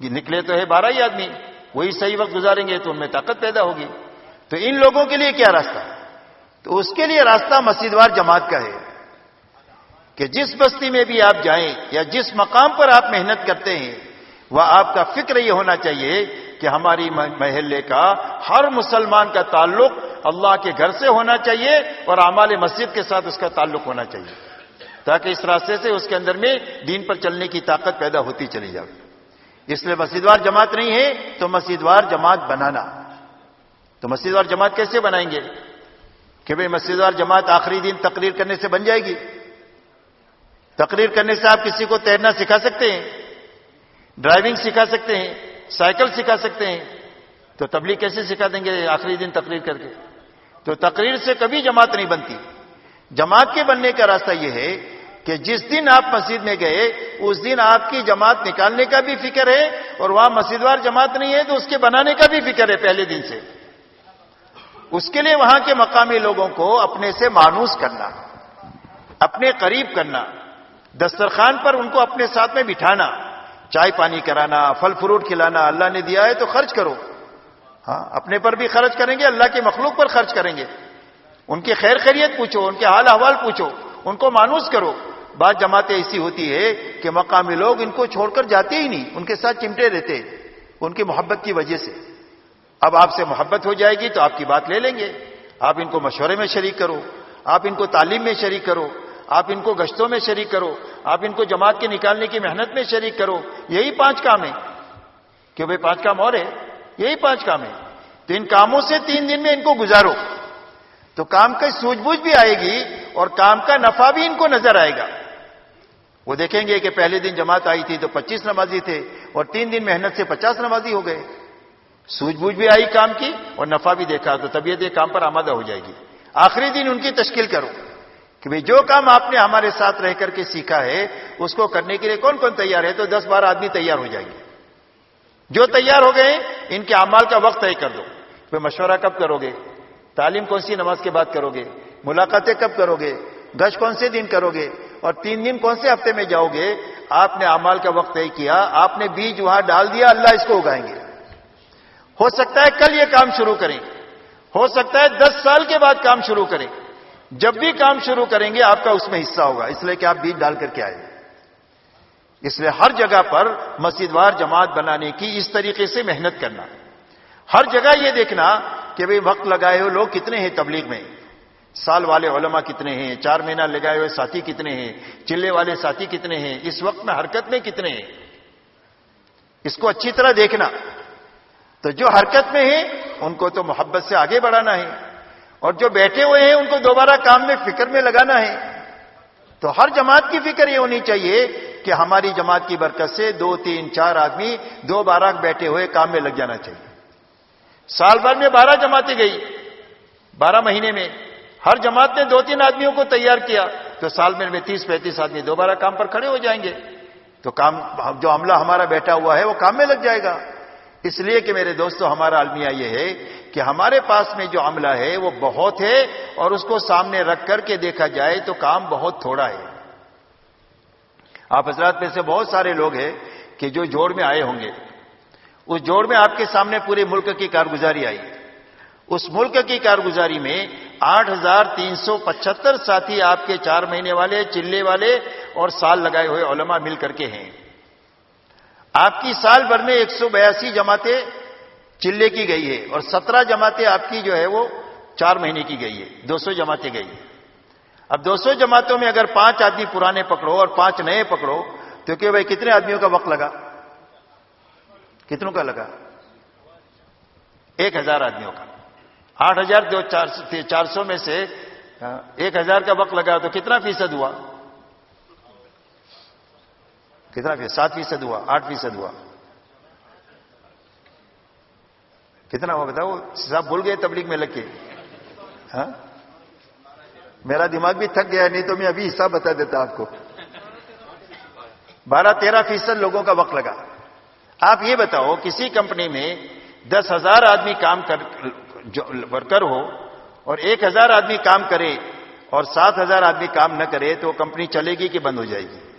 یہ نکلے تو ہے بارہ ہی آدمی۔ وہی صحیح وقت گزاریں گے تو ان میں طاقت پیدا ہوگی۔ تو ان لوگوں کے لیے کیا راستہ؟ ہے تو اس کے لیے راستہ مسجدوار جماعت کا ہے کہ جس بستی میں بھی آپ جائیں یا جس مقام پر آپ محنت کرتے ہیں، وہ آپ کا فکر یہ ہونا چاہیے کہ ہماری محلے کا ہر مسلمان کا تعلق اللہ کے گھر سے ہونا چاہیے اور اعمال مسجد کے ساتھ اس کا تعلق ہونا چاہیے۔ تاکہ اس راستے سے اس کے اندر میں دین پر چلنے کی طاقت پیدا ہوتی چلی جائے۔ اس لیے مسجدوار جماعت نہیں ہے تو مسجدوار جماعت بنانا۔ تو مسجدوار جماعت کیسے بنائیں گے؟ کہ بھئی مسجدوار جماعت آخری دن تقریر کرنے سے بن جائے گی۔ تقریر کرنے سے آپ کسی کو تیرنا سکھا سکتے ہیں، ڈرائیونگ سکھا سکتے ہیں، سائیکل سکھا سکتے ہیں۔ تو تبلیغ کیسے سکھا دیں گے آخری دن تقریر کر کے؟ تو تقریر سے کبھی جماعت نہیں بنتی۔ جماعت کے بننے کا راستہ یہ ہے کہ جس دن آپ مسجد میں گئے، اس دن آپ کی جماعت نکالنے کا بھی فکر ہے اور وہاں مسجدوار جماعت نہیں ہے تو اس کے بنانے کا بھی فکر ہے پہلے دن سے۔ اس کے لیے وہاں کے مقامی لوگوں کو اپنے سے مانوس کرنا، اپنے قریب کرنا، دسترخوان پر ان کو اپنے ساتھ میں بٹھانا، چائے پانی کرانا، پھل فروٹ کھلانا، اللہ نے دیا ہے تو خرچ کرو۔ ہاں اپنے پر بھی خرچ کریں گے، اللہ کے مخلوق پر خرچ کریں گے۔ ان کی خیر خیریت پوچھو، ان کے حال احوال پوچھو، ان کو مانوس کرو۔ بات جماعتیں ایسی ہوتی ہے کہ مقامی لوگ ان کو چھوڑ کر جاتے ہی نہیں، ان کے ساتھ چمٹے رہتے، ان کی محبت کی وجہ سے۔ اب آپ سے محبت ہو جائے گی تو آپ کی بات لے لیں گے۔ آپ ان کو مشورے میں شریک کرو۔ آپ ان کو تعلیم میں شریک کرو۔ آپ ان کو گشتوں میں شریک کرو۔ آپ ان کو جماعت کے نکالنے کی محنت میں شریک کرو۔ یہی پانچ کام ہیں۔ کہ بھائی پانچ کام اور ہے یہی پانچ کام ہیں۔ تو ان کاموں سے تین دن میں ان کو گزارو۔ تو کام کا سوجھ بوجھ بھی آئے گی اور کام کا نفع بھی ان کو نظر آئے گا۔ وہ دیکھیں گے کہ پہلے دن جماعت آئی تھی تو پچیس نمازی تھے اور تین دن محنت سے پچاس نمازی ہو گئے۔ سوجھ بوجھ بھی آئی کام کی اور نفع بھی دیکھا تو طبیعت یہ کام پر آمادہ ہو جائے گی۔ آخری دن ان کی تشکیل کرو کہ بھئی جو کام آپ نے ہمارے ساتھ رہ کر کے سیکھا ہے، اس کو کرنے کے لیے کون کون تیار ہے؟ تو دس بارہ آدمی تیار ہو جائیں گے۔ جو تیار ہو گئے، ان کے اعمال کا وقت طے کر دو۔ پھر مشورہ کب کرو گے تعلیم کون سی نماز کے بعد کرو گے ملاقاتیں کب کرو گے گش کون سے دن کرو گے اور تین دن کون سے ہفتے میں جاؤ گے آپ نے امال کا وقت طے کیا، آپ نے بیج وہاں ڈال دیا، اللہ اس کو اگائیں گے۔ ہو سکتا ہے کل یہ کام شروع کریں۔ ہو سکتا ہے دس سال کے بعد کام شروع کریں۔ جب بھی کام شروع کریں گے، آپ کا اس میں حصہ ہوگا۔ اس لیے کہ آپ بیج ڈال کر کے آئے اس لیے ہر جگہ پر مسجد وار جماعت بنانے کی اس طریقے سے محنت کرنا۔ ہر جگہ یہ دیکھنا کہ بھئی وقت لگائے ہوئے لوگ کتنے ہیں تبلیغ میں۔ سال والے علماء کتنے ہیں؟ چار مہینہ لگائے ہوئے ساتھی کتنے ہیں؟ چلے والے ساتھی کتنے ہیں؟ اس وقت میں حرکت میں کتنے ہیں؟ اس کو اچھی طرح دیکھنا۔ تو جو حرکت میں ہیں، ان کو تو محبت سے آگے بڑھانا ہے۔ اور جو بیٹھے ہوئے ہیں، ان کو دوبارہ کام میں، فکر میں لگانا ہے۔ تو ہر جماعت کی فکر یہ ہونی چاہیے کہ ہماری جماعت کی برکت سے دو، تین، چار آدمی دو بارہ بیٹھے ہوئے کام میں لگ جانا چاہیے۔ سال بھر میں بارہ جماعتیں گئی۔ بارہ مہینے میں ہر جماعت نے دو، تین آدمیوں کو تیار کیا۔ تو سال میں میں تیس، پینتیس آدمی دوبارہ کام پر کھڑے ہو جائیں گے۔ تو کام، جو عملہ ہمارا بیٹھا ہوا ہے، وہ کام میں لگ جائے گا۔ اس لیے کہ میرے دوستو، ہمارا المیہ یہ ہے کہ ہمارے پاس میں جو عملہ ہے، وہ بہت ہے اور اس کو سامنے رکھ کر کے دیکھا جائے تو کام بہت تھوڑا ہے۔ آپ حضرات میں سے بہت سارے لوگ ہیں کہ جو جوڑ میں آئے ہوں گے۔ اس جوڑ میں آپ کے سامنے پورے ملک کی کارگزاری آئی۔ اس ملک کی کارگزاری میں آٹھ ہزار تین سو پچہتر ساتھی آپ کے چار مہینے والے، چلے والے اور سال لگائے ہوئے علماء مل کر کے ہیں۔ آپ کی سال بھر میں ایک سو بیاسی جماعتیں چلے کی گئی ہے اور سترہ جماعتیں آپ کی جو ہے وہ چار مہینے کی گئی ہے دو سو جماعتیں گئی اب دو سو جماعتوں میں اگر پانچ آدمی پرانے پکڑو اور پانچ نئے پکڑو، تو کہ بھائی کتنے آدمیوں کا وقت لگا؟ کتنوں کا لگا؟ ایک ہزار آدمیوں کا۔ آٹھ ہزار دو چار سو میں سے ہاں، ایک ہزار کا وقت لگا تو کتنا فیصد ہوا؟ کتنا فیصد؟ سات فیصد ہوا، آٹھ فیصد ہوا۔ کتنا ہوا بتاؤ؟ صاحب بھول گئے تبلیغ میں لگ کے۔ ہاں؟ میرا دماغ بھی تھک گیا، نہیں تو میں ابھی حصہ بتا دیتا آپ کو۔ بارہ تیرہ فیصد لوگوں کا وقت لگا۔ آپ یہ بتاؤ، کسی کمپنی میں دس ہزار آدمی کام کر ورکر ہو اور ایک ہزار آدمی کام کرے اور سات ہزار آدمی کام نہ کرے تو کمپنی چلے گی کہ بند ہو جائے گی؟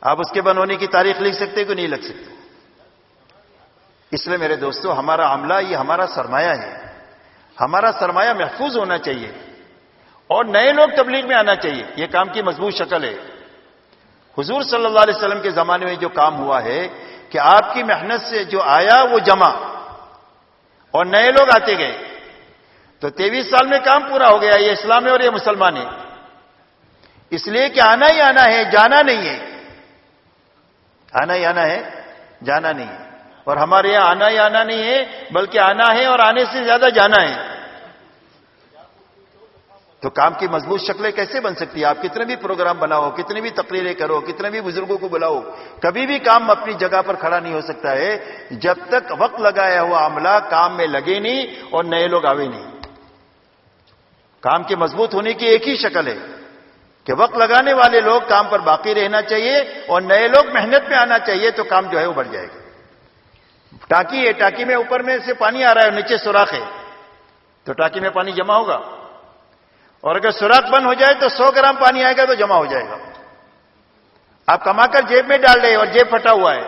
آپ اس کے بند ہونے کی تاریخ لکھ سکتے کہ نہیں لکھ سکتے؟ اس لیے میرے دوستوں ہمارا عملہ یہ، ہمارا سرمایہ ہے۔ ہمارا سرمایہ محفوظ ہونا چاہیے اور نئے لوگ تبلیغ میں آنا چاہیے۔ یہ کام کی مضبوط شکل ہے۔ حضور صلی اللہ علیہ وسلم کے زمانے میں جو کام ہوا ہے کہ آپ کی محنت سے جو آیا وہ جمع اور نئے لوگ آتے گئے۔ تو تیویس سال میں کام پورا ہو گیا، یہ اسلام ہے اور یہ مسلمان ہے۔ اس لیے کہ آنا ہی آنا ہے، جانا نہیں ہے۔ آنا ہی آنا ہے، جانا نہیں۔ ہے اور ہمارے یہاں آنا ہی آنا نہیں ہے، بلکہ آنا ہے اور آنے سے زیادہ جانا ہے۔ تو کام کی مضبوط شکلیں کیسے بن سکتی ہے آپ کتنے بھی پروگرام بناؤ کتنے بھی تقریریں کرو، کتنے بھی بزرگوں کو بلاؤ، کبھی بھی کام اپنی جگہ پر کھڑا نہیں ہو سکتا ہے۔ جب تک وقت لگایا ہوا عملہ کام میں لگے نہیں اور نئے لوگ آوے نہیں۔ کام کے مضبوط ہونے کی ایک ہی شکل ہے۔ کہ وقت لگانے والے لوگ کام پر باقی رہنا چاہیے اور نئے لوگ محنت میں آنا چاہیے تو کام جو ہے وہ بڑھ جائے گا۔ ٹاکی ہے، ٹاکی میں اوپر میں سے پانی آ رہا ہے نیچے سوراخ ہے۔ تو ٹاکی میں پانی جمع ہوگا۔ اور اگر سوراخ بند ہو جائے تو سو گرام پانی آئے گا تو جمع ہو جائے گا۔ آپ کما کر جیب میں ڈال رہے اور جیب پھٹا ہوا ہے۔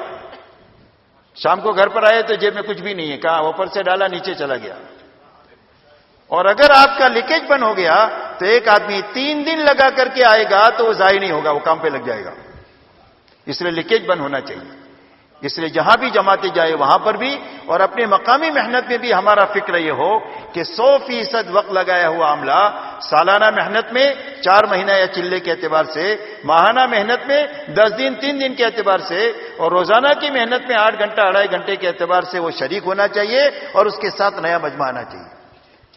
شام کو گھر پر آئے تو جیب میں کچھ بھی نہیں ہے۔ کہا اوپر سے ڈالا، نیچے چلا گیا۔ اور اگر آپ کا لیکیج بند ہو گیا تو ایک آدمی تین دن لگا کر کے آئے گا تو وہ ضائع نہیں ہوگا، وہ کام پہ لگ جائے گا۔ اس لیے لیکیج بند ہونا چاہیے۔ اس لیے جہاں بھی جماتے جائے وہاں پر بھی اور اپنے مقامی محنت میں بھی ہمارا فکر یہ ہو کہ سو فیصد وقت لگایا ہوا عملہ سالانہ محنت میں، چار مہینہ یا چلے کے اعتبار سے، ماہانہ محنت میں، دس دن، تین دن کے اعتبار سے اور روزانہ کی محنت میں آٹھ گھنٹہ اڑائی گھنٹے کے اعتبار سے وہ شریک ہونا چاہیے اور اس کے ساتھ نیا مجمع آنا چاہیے۔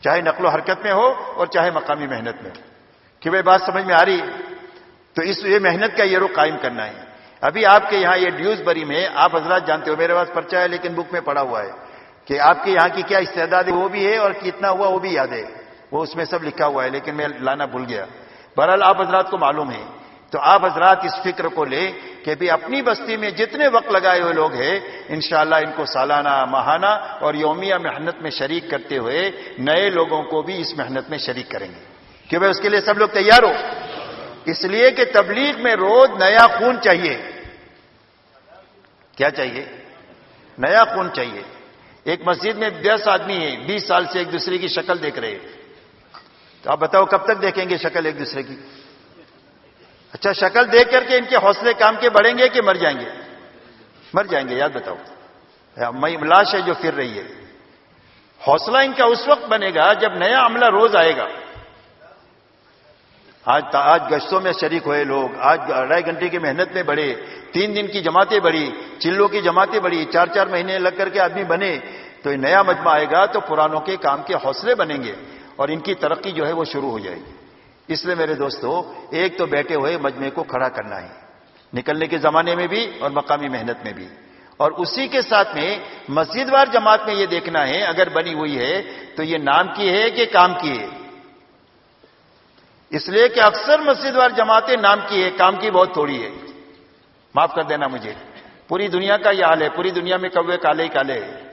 چاہے نقل و حرکت میں ہو اور چاہے مقامی محنت میں کہ بھائی بات سمجھ میں آ رہی؟ تو اس یہ محنت کا یہ رخ قائم کرنا ہے۔ ابھی آپ کے یہاں یہ ڈیوز بری میں آپ حضرات جانتے ہو، میرے پاس پرچہ ہے لیکن بک میں پڑا ہوا ہے کہ آپ کے یہاں کی کیا استعداد ہے، وہ بھی ہے اور کتنا ہوا وہ بھی یاد ہے۔ وہ اس میں سب لکھا ہوا ہے لیکن میں لانا بھول گیا۔ بہرحال آپ حضرات کو معلوم ہے تو آپ حضرات اس فکر کو لے کہ بھی اپنی بستی میں جتنے وقت لگائے ہوئے لوگ ہیں، انشاءاللہ ان کو سالانہ ماہانہ اور یومیہ محنت میں شریک کرتے ہوئے نئے لوگوں کو بھی اس محنت میں شریک کریں گے۔ کہ بھائی اس کے لیے سب لوگ تیار ہو اس لیے کہ تبلیغ میں روز نیا خون چاہیے۔ کیا چاہیے؟ نیا خون چاہیے۔ ایک مسجد میں دس آدمی ہیں، بیس سال سے ایک دوسرے کی شکل دیکھ رہے تو آپ بتاؤ کب تک دیکھیں گے شکل ایک دوسرے کی؟ اچھا شکل دیکھ کر کے ان کے حوصلے کام کے بڑھیں گے کہ مر جائیں گے؟ مر جائیں گے، یاد بتاؤ۔ میں لاش ہے جو پھر رہی ہے۔ حوصلہ ان کا اس وقت بنے گا جب نیا عملہ روز آئے گا۔ آج آج گشتوں میں شریک ہوئے لوگ، آج اڑائی گھنٹے کی محنت میں بڑھے، تین دن کی جماعتیں بڑھی، چلوں کی جماعتیں بڑھی، چار چار مہینے لگ کر کے آدمی بنے، تو نیا مجمع آئے گا تو پرانوں کے کام کے حوصلے بنیں گے اور ان کی ترقی جو ہے وہ شروع ہو جائے گی۔ اس لیے میرے دوستو، ایک تو بیٹھے ہوئے مجمع کو کھڑا کرنا ہے۔ نکلنے کے زمانے میں بھی اور مقامی محنت میں بھی۔ اور اسی کے ساتھ میں مسجد وار جماعت میں یہ دیکھنا ہے، اگر بنی ہوئی ہے تو یہ نام کی ہے کہ کام کی ہے۔ اس لیے کہ اکثر مسجد وار جماعتیں نام کی ہے، کام کی بہت تھوڑی ہے۔ معاف کر دینا مجھے۔ پوری دنیا کا یہ حال ہے، پوری دنیا میں کوے کالے ہی کالے ہاں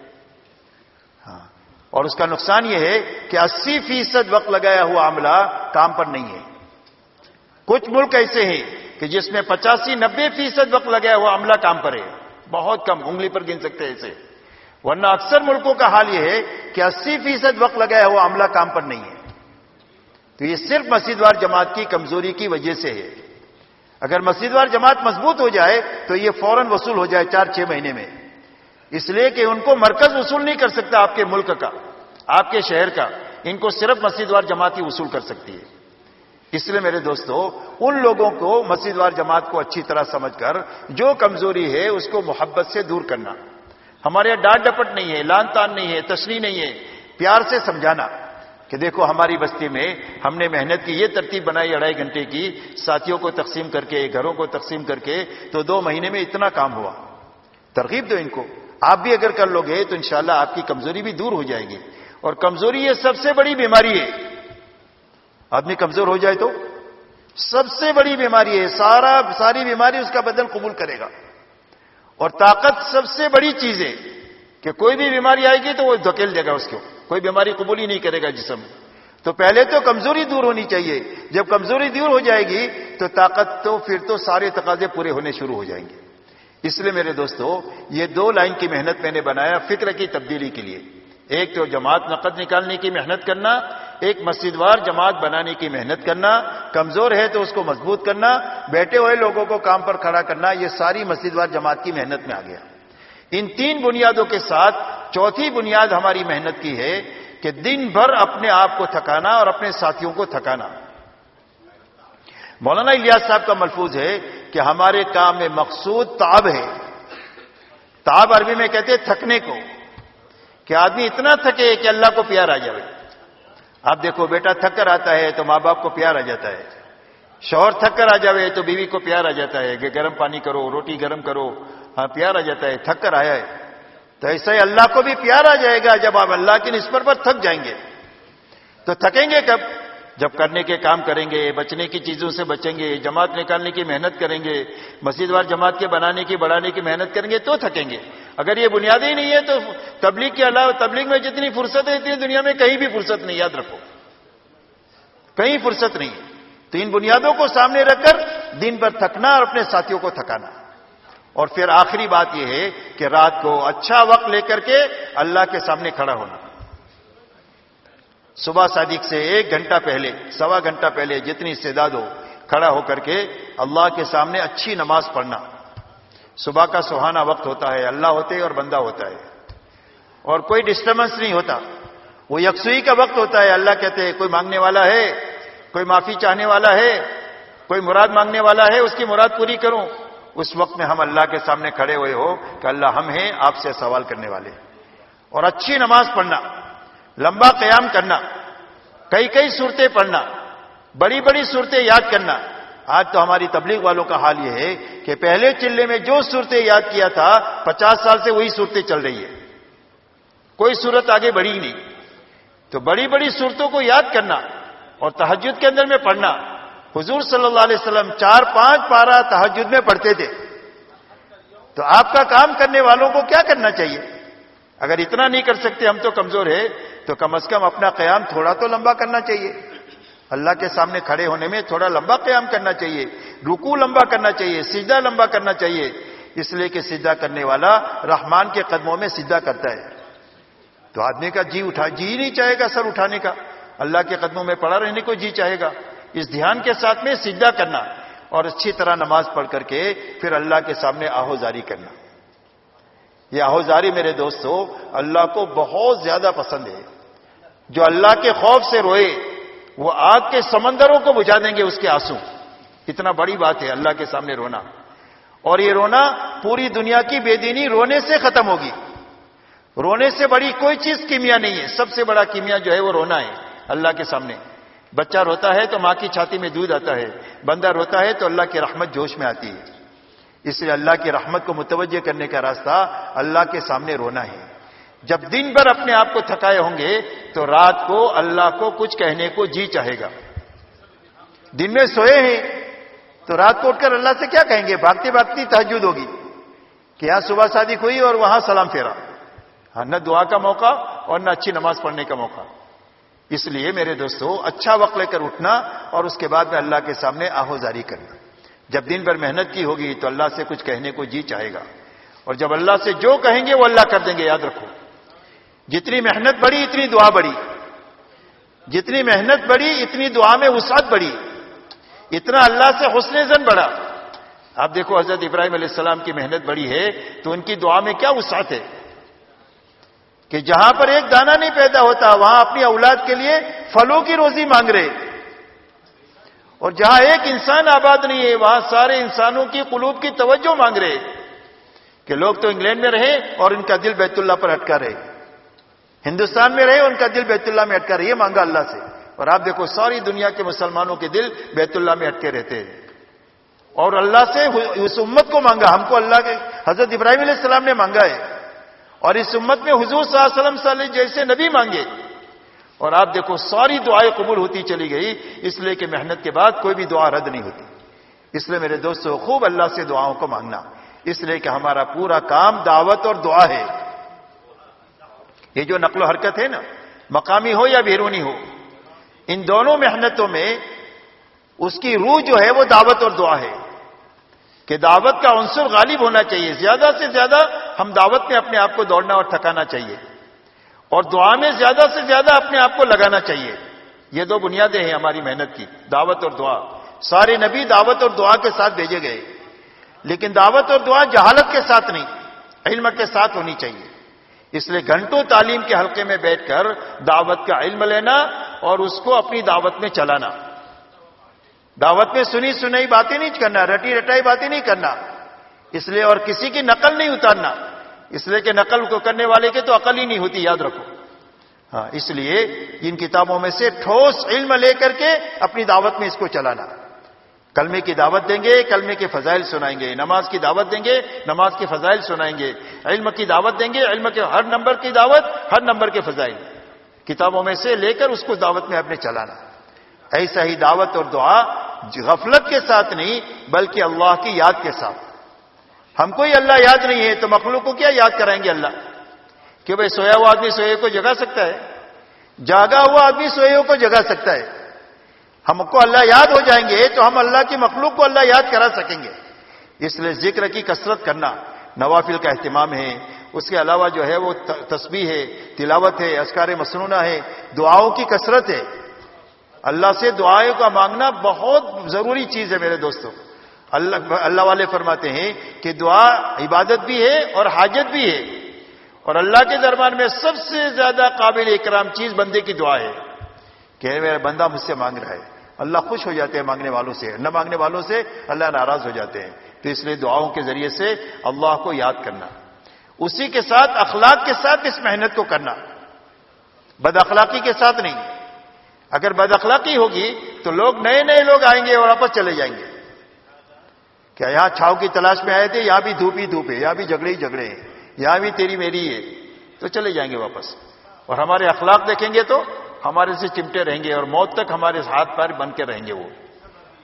اور اس کا نقصان یہ ہے کہ اسی فیصد وقت لگایا ہوا عملہ کام پر نہیں ہے۔ کچھ ملک ایسے ہیں کہ جس میں پچاسی نبے فیصد وقت لگایا ہوا عملہ کام پر ہے۔ بہت کم، انگلی پر گن سکتے ہیں ایسے ورنہ اکثر ملکوں کا حال یہ ہے کہ اسی فیصد وقت لگایا ہوا عملہ کام پر نہیں ہے۔ تو یہ صرف مسجد وار جماعت کی کمزوری کی وجہ سے ہے۔ اگر مسجد وار جماعت مضبوط ہو جائے تو یہ فوراً وصول ہو جائے چار، چھ مہینے میں۔ اس لیے کہ ان کو مرکز وصول نہیں کر سکتا آپ کے ملک کا، آپ کے شہر کا۔ ان کو صرف مسجد وار جماعت ہی وصول کر سکتی ہے۔ اس لیے میرے دوستو، ان لوگوں کو مسجد وار جماعت کو اچھی طرح سمجھ کر، جو کمزوری ہے، اس کو محبت سے دور کرنا۔ ہمارے یہاں ڈانٹ ڈپٹ نہیں ہے لان تان نہیں ہے تشریح نہیں ہے۔ پیار سے سمجھانا کہ دیکھو، ہماری بستی میں ہم نے محنت کی، یہ ترتیب بنائی اڑائی گھنٹے کی، ساتھیوں کو تقسیم کر کے، گھروں کو تقسیم کر کے، تو دو مہینے میں اتنا کام ہوا۔ ترغیب دو ان کو۔ آپ بھی اگر کر لو گے تو انشاءاللہ آپ کی کمزوری بھی دور ہو جائے گی۔ اور کمزوری یہ سب سے بڑی بیماری ہے۔ آدمی کمزور ہو جائے تو سب سے بڑی بیماری ہے۔ سارا، ساری بیماری اس کا بدل قبول کرے گا۔ اور طاقت سب سے بڑی چیز ہے کہ کوئی بھی بیماری آئے گی تو وہ دھکیل دے گا اس کو۔ کوئی بیماری قبول ہی نہیں کرے گا جسم۔ تو پہلے تو کمزوری دور ہونی چاہیے۔ جب کمزوری دور ہو جائے گی تو طاقت تو، پھر تو سارے تقاضے پورے ہونے شروع ہو جائیں گے۔ اس لیے میرے دوستو، یہ دو لائن کی محنت میں نے بنایا فکر کی تبدیلی کے لیے۔ ایک تو جماعت نقد نکالنے کی محنت کرنا، ایک مسجد وار جماعت بنانے کی محنت کرنا، کمزور ہے تو اس کو مضبوط کرنا، بیٹھے ہوئے لوگوں کو کام پر کھڑا کرنا، یہ ساری مسجد وار جماعت کی محنت میں آ گیا۔ ان تین بنیادوں کے ساتھ چوتھی بنیاد ہماری محنت کی ہے کہ دن بھر اپنے آپ کو تھکانا اور اپنے ساتھیوں کو تھکانا۔ مولانا الیاس صاحب کا ملفوظ ہے کہ ہمارے کام میں مقصود تاب ہے۔ تاب عربی میں کہتے ہیں تھکنے کو۔ کہ آدمی اتنا تھکے کہ اللہ کو پیار آ جائے۔ آپ دیکھو بیٹا تھک کر آتا ہے تو ماں باپ کو پیار آ جاتا ہے۔ شوہر تھک کر آ جائے تو بیوی کو پیار آ جاتا ہے۔ کہ گرم پانی کرو، روٹی گرم کرو۔ ہاں پیار آ جاتا ہے تھک کر آیا ہے۔ تو ایسا ہی اللہ کو بھی پیار آ جائے گا جب آپ اللہ کی نسبت پر تھک جائیں گے۔ تو تھکیں گے کب؟ جب کرنے کے کام کریں گے، بچنے کی چیزوں سے بچیں گے، جماعت نکالنے کی محنت کریں گے مسجد وار جماعت کے بنانے کی، بڑھانے کی محنت کریں گے تو تھکیں گے۔ اگر یہ بنیاد ہی نہیں ہے تو تبلیغ کے علاوہ، تبلیغ میں جتنی فرصت ہے، اتنی دنیا میں کہیں بھی فرصت نہیں، یاد رکھو۔ کہیں فرصت نہیں۔ ہے تو ان بنیادوں کو سامنے رکھ کر دن بھر تھکنا اور اپنے ساتھیوں کو تھکانا۔ اور پھر آخری بات یہ ہے کہ رات کو اچھا وقت لے کر کے اللہ کے سامنے کھڑا ہونا۔ صبح صادق سے ایک گھنٹہ پہلے، سوا گھنٹہ پہلے جتنی استعداد ہو، کھڑا ہو کر کے اللہ کے سامنے اچھی نماز پڑھنا۔ صبح کا سہانا وقت ہوتا ہے، اللہ ہوتے اور بندہ ہوتا ہے۔ اور کوئی ڈسٹربنس نہیں ہوتا۔ وہ یکسوئی کا وقت ہوتا ہے، اللہ کہتے ہیں، کوئی مانگنے والا ہے، کوئی معافی چاہنے والا ہے، کوئی مراد مانگنے والا ہے، اس کی مراد پوری کروں۔ اس وقت میں ہم اللہ کے سامنے کھڑے ہوئے ہو کہ اللہ ہم ہیں، آپ سے سوال کرنے والے۔ اور اچھی نماز پڑھنا۔ لمبا قیام کرنا، کئی کئی صورتیں پڑھنا، بڑی بڑی صورتیں یاد کرنا۔ آج تو ہماری تبلیغ والوں کا حال یہ ہے کہ پہلے چلے میں جو صورتیں یاد کیا تھا، پچاس سال سے وہی صورتیں چل رہی ہے کوئی صورت آگے بڑھی نہیں۔ تو بڑی بڑی صورتوں کو یاد کرنا اور تحجد کے اندر میں پڑھنا۔ حضور صلی اللہ علیہ وسلم چار پانچ پارا تحجد میں پڑھتے تھے۔ تو آپ کا کام کرنے والوں کو کیا کرنا چاہیے؟ اگر اتنا نہیں کر سکتے، ہم تو کمزور ہے تو کم از کم اپنا قیام تھوڑا تو لمبا کرنا چاہیے۔ اللہ کے سامنے کھڑے ہونے میں تھوڑا لمبا قیام کرنا چاہیے رکو لمبا کرنا چاہیے سیدھا لمبا کرنا چاہیے۔ اس لیے کہ سیدھا کرنے والا رحمان کے قدموں میں سیدھا کرتا ہے۔ تو آدمی کا جی اٹھا جی نہیں چاہے گا سر اٹھانے کا۔ اللہ کے قدموں میں پڑا رہنے کو جی چاہے گا۔ اس دھیان کے ساتھ میں سیدھا کرنا اور اچھی طرح نماز پڑھ کر کے پھر اللہ کے سامنے آہوزاری کرنا۔ یہ آہوزاری میرے دوستو، اللہ کو بہت زیادہ پسند ہے۔ جو اللہ کے خوف سے روئے، وہ آگ کے سمندروں کو بجھا دیں گے اس کے آنسو۔ اتنا بڑی بات ہے اللہ کے سامنے رونا۔ اور یہ رونا پوری دنیا کی بے دینی رونے سے ختم ہوگی۔ رونے سے بڑی کوئی چیز کیمیا نہیں ہے۔ سب سے بڑا کیمیا جو ہے وہ رونا ہے اللہ کے سامنے۔ بچہ روتا ہے تو ماں کی چھاتی میں دودھ آتا ہے، بندہ روتا ہے تو اللہ کی رحمت جوش میں آتی ہے۔ اس لیے اللہ کی رحمت کو متوجہ کرنے کا راستہ اللہ کے سامنے رونا ہے۔ جب دن بھر اپنے آپ کو تھکائے ہوں گے تو رات کو اللہ کو کچھ کہنے کو جی چاہے گا۔ دن میں سوئے ہیں تو رات کو اٹھ کر اللہ سے کیا کہیں گے؟ بھاگتی بھاگتی تحجد ہوگی۔ کہ یہاں صبح شادی ہوئی اور وہاں سلام پھیرا۔ ہاں نہ دعا کا موقع اور نہ اچھی نماز پڑھنے کا موقع۔ اس لیے میرے دوستو اچھا وقت لے کر اٹھنا اور اس کے بعد میں اللہ کے سامنے آہوزاری کرنا۔ جب دن بھر محنت کی ہوگی تو اللہ سے کچھ کہنے کو جی چاہے گا۔ اور جب اللہ سے جو کہیں گے وہ اللہ کر دیں گے، یاد رکھو۔ جتنی محنت بڑی اتنی دعا بڑی جتنی محنت بڑی اتنی دعا میں وسعت بڑی اتنا اللہ سے حسن زن بڑا آپ دیکھو، حضرت ابراہیم علیہ السلام کی محنت بڑی ہے تو ان کی دعا میں کیا وسعت ہے؟ کہ جہاں پر ایک دانہ نہیں پیدا ہوتا، وہاں اپنی اولاد کے لیے پھلوں کی روزی مانگ رہے۔ اور جہاں ایک انسان آباد نہیں ہے، وہاں سارے انسانوں کی قلوب کی توجہ مانگ رہے کہ لوگ تو انگلینڈ میں رہے اور ان کا دل بیت اللہ پر اٹکا رہے۔ ہندوستان میں رہے ان کا دل بیت اللہ میں اٹکا رہے، یہ مانگا اللہ سے۔ اور آپ دیکھو، ساری دنیا کے مسلمانوں کے دل بیت اللہ میں اٹکے رہتے ہیں۔ اور اللہ سے اس امت کو مانگا، ہم کو اللہ کے، حضرت ابراہیم علیہ السلام نے مانگا ہے۔ اور اس امت میں حضور صلی اللہ علیہ وسلم جیسے نبی مانگے۔ اور آپ دیکھو ساری دعائیں قبول ہوتی چلی گئی، اس لیے کہ محنت کے بعد کوئی بھی دعا رد نہیں ہوتی۔ اس لیے میرے دوستوں خوب اللہ سے دعاؤں کو مانگنا۔ اس لیے کہ ہمارا پورا کام دعوت اور دعا ہے۔ یہ جو نقل و حرکت ہے نا، مقامی ہو یا بیرونی ہو، ان دونوں محنتوں میں اس کی روح جو ہے وہ دعوت اور دعا ہے۔ کہ دعوت کا عنصر غالب ہونا چاہیے، زیادہ سے زیادہ ہم دعوت میں اپنے آپ کو دوڑنا اور تھکانا چاہیے۔ اور دعا میں زیادہ سے زیادہ اپنے آپ کو لگانا چاہیے۔ یہ دو بنیادیں ہیں ہماری محنت کی، دعوت اور دعا۔ سارے نبی دعوت اور دعا کے ساتھ بھیجے گئے، لیکن دعوت اور دعا جہالت کے ساتھ نہیں، علم کے ساتھ ہونی چاہیے۔ اس لیے گھنٹوں تعلیم کے حلقے میں بیٹھ کر دعوت کا علم لینا اور اس کو اپنی دعوت میں چلانا۔ دعوت میں سنی سنئی باتیں نہیں کرنا، رٹی رٹائی باتیں نہیں کرنا۔ اس لیے اور کسی کی نقل نہیں اتارنا۔ اس لیے کہ نقل کو کرنے والے کے تو عقل ہی نہیں ہوتی، یاد رکھو۔ ہاں اس لیے ان کتابوں میں سے ٹھوس علم لے کر کے اپنی دعوت میں اس کو چلانا۔ کلمے کی دعوت دیں گے، کلمے کے فضائل سنائیں گے۔ نماز کی دعوت دیں گے، نماز کے فضائل سنائیں گے۔ علم کی دعوت دیں گے، علم کے ہر نمبر کی دعوت، ہر نمبر کے فضائل۔ کتابوں میں سے لے کر اس کو دعوت میں اپنے چلانا۔ ایسا ہی دعوت اور دعا غفلت کے ساتھ نہیں، بلکہ اللہ کی یاد کے ساتھ۔ ہم کو ہی اللہ یاد نہیں ہے تو مخلوق کو کیا یاد کرائیں گے اللہ؟ کہ بھائی سویا ہوا آدمی سوئے کو جگا سکتا ہے؟ جاگا ہوا آدمی سوئے کو جگا سکتا ہے؟ ہم کو اللہ یاد ہو جائیں گے تو ہم اللہ کی مخلوق کو اللہ یاد کرا سکیں گے۔ اس لیے ذکر کی کثرت کرنا نوافل کا اہتمام ہے۔ اس کے علاوہ جو ہے وہ تسبیح ہے، تلاوت ہے اسکار مصنوعہ ہے، دعاؤں کی کثرت ہے۔ اللہ سے دعائیں کا مانگنا بہت ضروری چیز ہے میرے دوستوں۔ اللہ اللہ والے فرماتے ہیں کہ دعا عبادت بھی ہے اور حاجت بھی ہے۔ اور اللہ کے دربار میں سب سے زیادہ قابل اکرام چیز بندے کی دعا ہے۔ کہ میرا بندہ مجھ سے مانگ رہا ہے۔ اللہ خوش ہو جاتے ہیں مانگنے والوں سے۔ نہ مانگنے والوں سے اللہ ناراض ہو جاتے ہیں۔ تو اس لیے دعاؤں کے ذریعے سے اللہ کو یاد کرنا۔ اسی کے ساتھ اخلاق کے ساتھ اس محنت کو کرنا۔ بد اخلاقی کے ساتھ نہیں۔ اگر بد اخلاقی ہوگی تو لوگ نئے نئے لوگ آئیں گے اور واپس چلے جائیں گے۔ کیا یہاں چھاؤ کی تلاش میں آئے تھے؟ یہاں بھی دھوپ ہی دھوپ ہے، یہاں بھی جھگڑے ہی جھگڑے ہیں۔ یہاں بھی تیری میری ہے۔ تو چلے جائیں گے واپس۔ اور ہمارے اخلاق دیکھیں گے تو ہمارے سے چمٹے رہیں گے اور موت تک ہمارے ہاتھ پیر بن کے رہیں گے وہ۔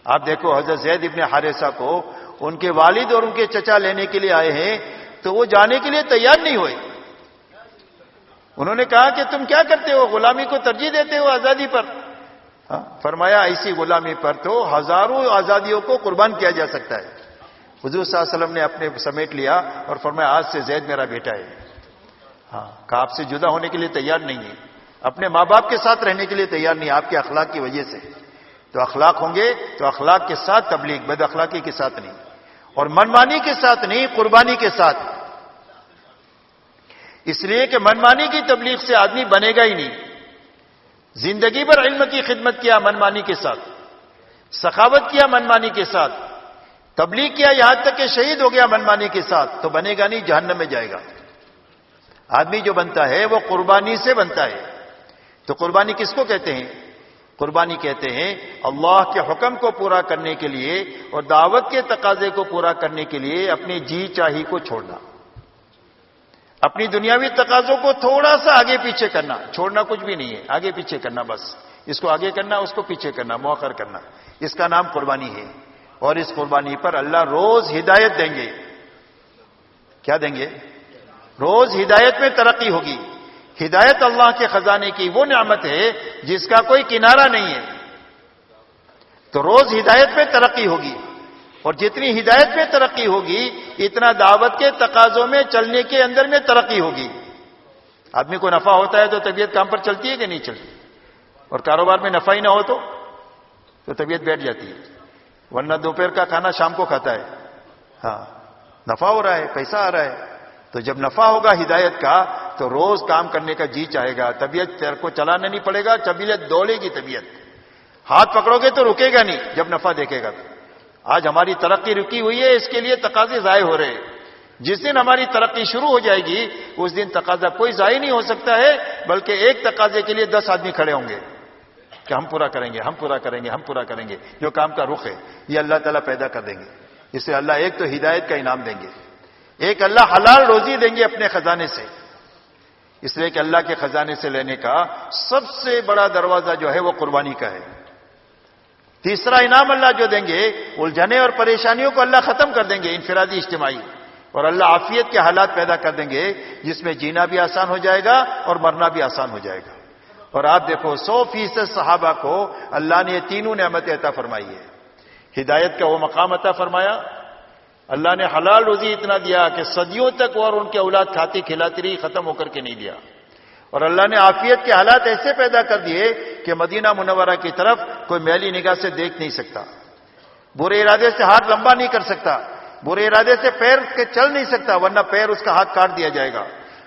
آپ دیکھو، حضرت زید ابن حارثہ کو ان کے والد اور ان کے چچا لینے کے لیے آئے ہیں تو وہ جانے کے لیے تیار نہیں ہوئے۔ انہوں نے کہا کہ تم کیا کرتے ہو؟ غلامی کو ترجیح دیتے ہو آزادی پر؟ ہاں، فرمایا، ایسی غلامی پر تو ہزاروں آزادیوں کو قربان کیا جا سکتا ہے۔ حضور صلی اللہ علیہ وسلم نے اپنے سمیٹ لیا اور فرمایا، آج سے زید میرا بیٹا ہے۔ ہاں کہا آپ سے جدا ہونے کے لیے تیار نہیں ہے۔ اپنے ماں باپ کے ساتھ رہنے کے لیے تیار نہیں، آپ کے اخلاق کی وجہ سے۔ تو اخلاق ہوں گے، تو اخلاق کے ساتھ تبلیغ، بد اخلاقی کے ساتھ نہیں۔ اور منمانی کے ساتھ نہیں، قربانی کے ساتھ۔ اس لیے کہ منمانی کی تبلیغ سے آدمی بنے گا ہی نہیں۔ زندگی پر علم کی خدمت کیا منمانی کے ساتھ، سخاوت کیا منمانی کے ساتھ۔ تبلیغ کیا یہاں تک کہ شہید ہو گیا منمانی کے ساتھ، تو بنے گا نہیں، جہنم میں جائے گا۔ آدمی جو بنتا ہے، وہ قربانی سے بنتا ہے۔ تو قربانی کس کو کہتے ہیں؟ قربانی کہتے ہیں اللہ کے حکم کو پورا کرنے کے لیے اور دعوت کے تقاضے کو پورا کرنے کے لیے اپنی جی چاہی کو چھوڑنا۔ اپنی دنیاوی تقاضوں کو تھوڑا سا آگے پیچھے کرنا۔ چھوڑنا کچھ بھی نہیں ہے، آگے پیچھے کرنا بس۔ اس کو آگے کرنا، اس کو پیچھے کرنا موخر کرنا۔ اس کا نام قربانی ہے۔ اور اس قربانی پر اللہ روز ہدایت دیں گے۔ کیا دیں گے؟ روز ہدایت میں ترقی ہوگی۔ ہدایت اللہ کے خزانے کی وہ نعمت ہے جس کا کوئی کنارہ نہیں ہے۔ تو روز ہدایت میں ترقی ہوگی۔ اور جتنی ہدایت میں ترقی ہوگی، اتنا دعوت کے تقاضوں میں چلنے کے اندر میں ترقی ہوگی۔ آدمی کو نفع ہوتا ہے تو طبیعت کام پر چلتی ہے کہ نہیں چلتی؟ اور کاروبار میں نفع ہی نہ ہو تو تو طبیعت بیٹھ جاتی ہے۔ ورنہ دوپہر کا کھانا شام کو کھاتا ہے۔ ہاں نفع ہو رہا ہے، پیسہ آ رہا ہے۔ تو جب نفع ہوگا، ہدایت کا، تو روز کام کرنے کا جی چاہے گا۔ طبیعت تیر کو چلانا نہیں پڑے گا طبیعت دوڑے گی طبیعت۔ ہاتھ پکڑو گے تو رکے گا نہیں، جب نفع دیکھے گا۔ تو آج ہماری ترقی رکی ہوئی ہے، اس کے لیے تقاضے ضائع ہو رہے ہیں۔ جس دن ہماری ترقی شروع ہو جائے گی، اس دن تقاضا کوئی ضائع نہیں ہو سکتا ہے، بلکہ ایک تقاضے کے لیے دس آدمی کھڑے ہوں گے۔ کہ ہم پورا کریں گے، ہم پورا کریں گے، ہم پورا کریں گے، جو کام کا رخ ہے، یہ اللہ تعالیٰ پیدا کر دیں گے۔ اس اللہ ایک تو ہدایت کا انعام دیں گے۔ ایک اللہ حلال روزی دیں گے اپنے خزانے سے۔ اس لیے کہ اللہ کے خزانے سے لینے کا سب سے بڑا دروازہ جو ہے وہ قربانی کا ہے۔ تیسرا انعام اللہ جو دیں گے الجھنے اور پریشانیوں کو اللہ ختم کر دیں گے، انفرادی اجتماعی۔ اور اللہ عافیت کے حالات پیدا کر دیں گے، جس میں جینا بھی آسان ہو جائے گا اور مرنا بھی آسان ہو جائے گا۔ اور آپ دیکھو، سو فیصد صحابہ کو اللہ نے یہ تینوں نعمت عطا فرمائی ہے ہدایت کا وہ مقام عطا فرمایا۔ اللہ نے حلال روزی اتنا دیا کہ صدیوں تک اور ان کے اولاد کھاتی کھلاتی رہی، ختم ہو کر کے نہیں دیا۔ اور اللہ نے عافیت کے حالات ایسے پیدا کر دیے کہ مدینہ منورہ کی طرف کوئی میلی نگاہ سے دیکھ نہیں سکتا۔ برے ارادے سے ہاتھ لمبا نہیں کر سکتا۔ برے ارادے سے پیر کے چل نہیں سکتا، ورنہ پیر اس کا ہاتھ کاٹ دیا جائے گا۔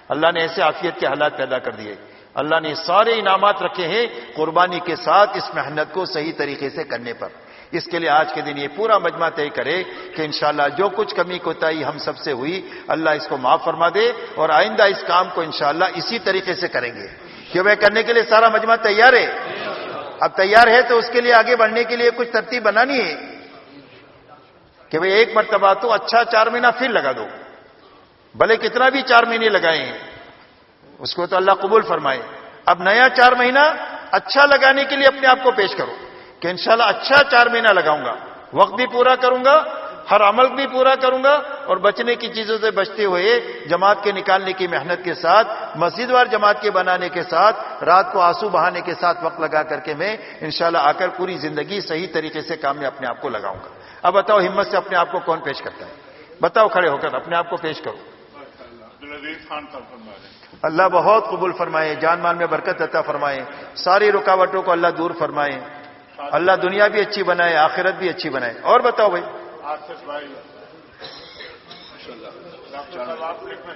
اللہ نے ایسے عافیت کے حالات پیدا کر دیے۔ اللہ نے سارے انعامات رکھے ہیں قربانی کے ساتھ اس محنت کو صحیح طریقے سے کرنے پر۔ اس کے لیے آج کے دن یہ پورا مجمع طے کرے کہ انشاءاللہ جو کچھ کمی کوتاہی ہم سب سے ہوئی، اللہ اس کو معاف فرما دے اور آئندہ اس کام کو انشاءاللہ اسی طریقے سے کریں گے۔ کہ وہ کرنے کے لیے سارا مجمع تیار ہے؟ اب تیار ہے تو اس کے لیے آگے بڑھنے کے لیے کچھ ترتیب بنانی ہے۔ کہ بھئی ایک مرتبہ تو اچھا چار مہینہ پھر لگا دو۔ بھلے کتنا بھی چار مہینے لگائے ہیں اس کو تو اللہ قبول فرمائے۔ اب نیا چار مہینہ اچھا لگانے کے لیے اپنے آپ کو پیش کرو کہ انشاءاللہ اچھا چار مہینہ لگاؤں گا۔ وقت بھی پورا کروں گا، ہر عمل بھی پورا کروں گا اور بچنے کی چیزوں سے بچتے ہوئے جماعت کے نکالنے کی محنت کے ساتھ، مسجد وار جماعت کے بنانے کے ساتھ، رات کو آنسو بہانے کے ساتھ وقت لگا کر کے میں انشاءاللہ آ کر پوری زندگی صحیح طریقے سے کام میں اپنے آپ کو لگاؤں گا۔ اب بتاؤ ہمت سے اپنے آپ کو کون پیش کرتا ہے؟ بتاؤ کھڑے ہو کر اپنے آپ کو پیش کرو۔ اللہ بہت قبول فرمائے، جان مال میں برکت عطا فرمائے۔ ساری رکاوٹوں کو اللہ دور فرمائے۔ اللہ دنیا بھی اچھی بنائے، آخرت بھی اچھی بنائے۔ اور بتاؤ بھائی۔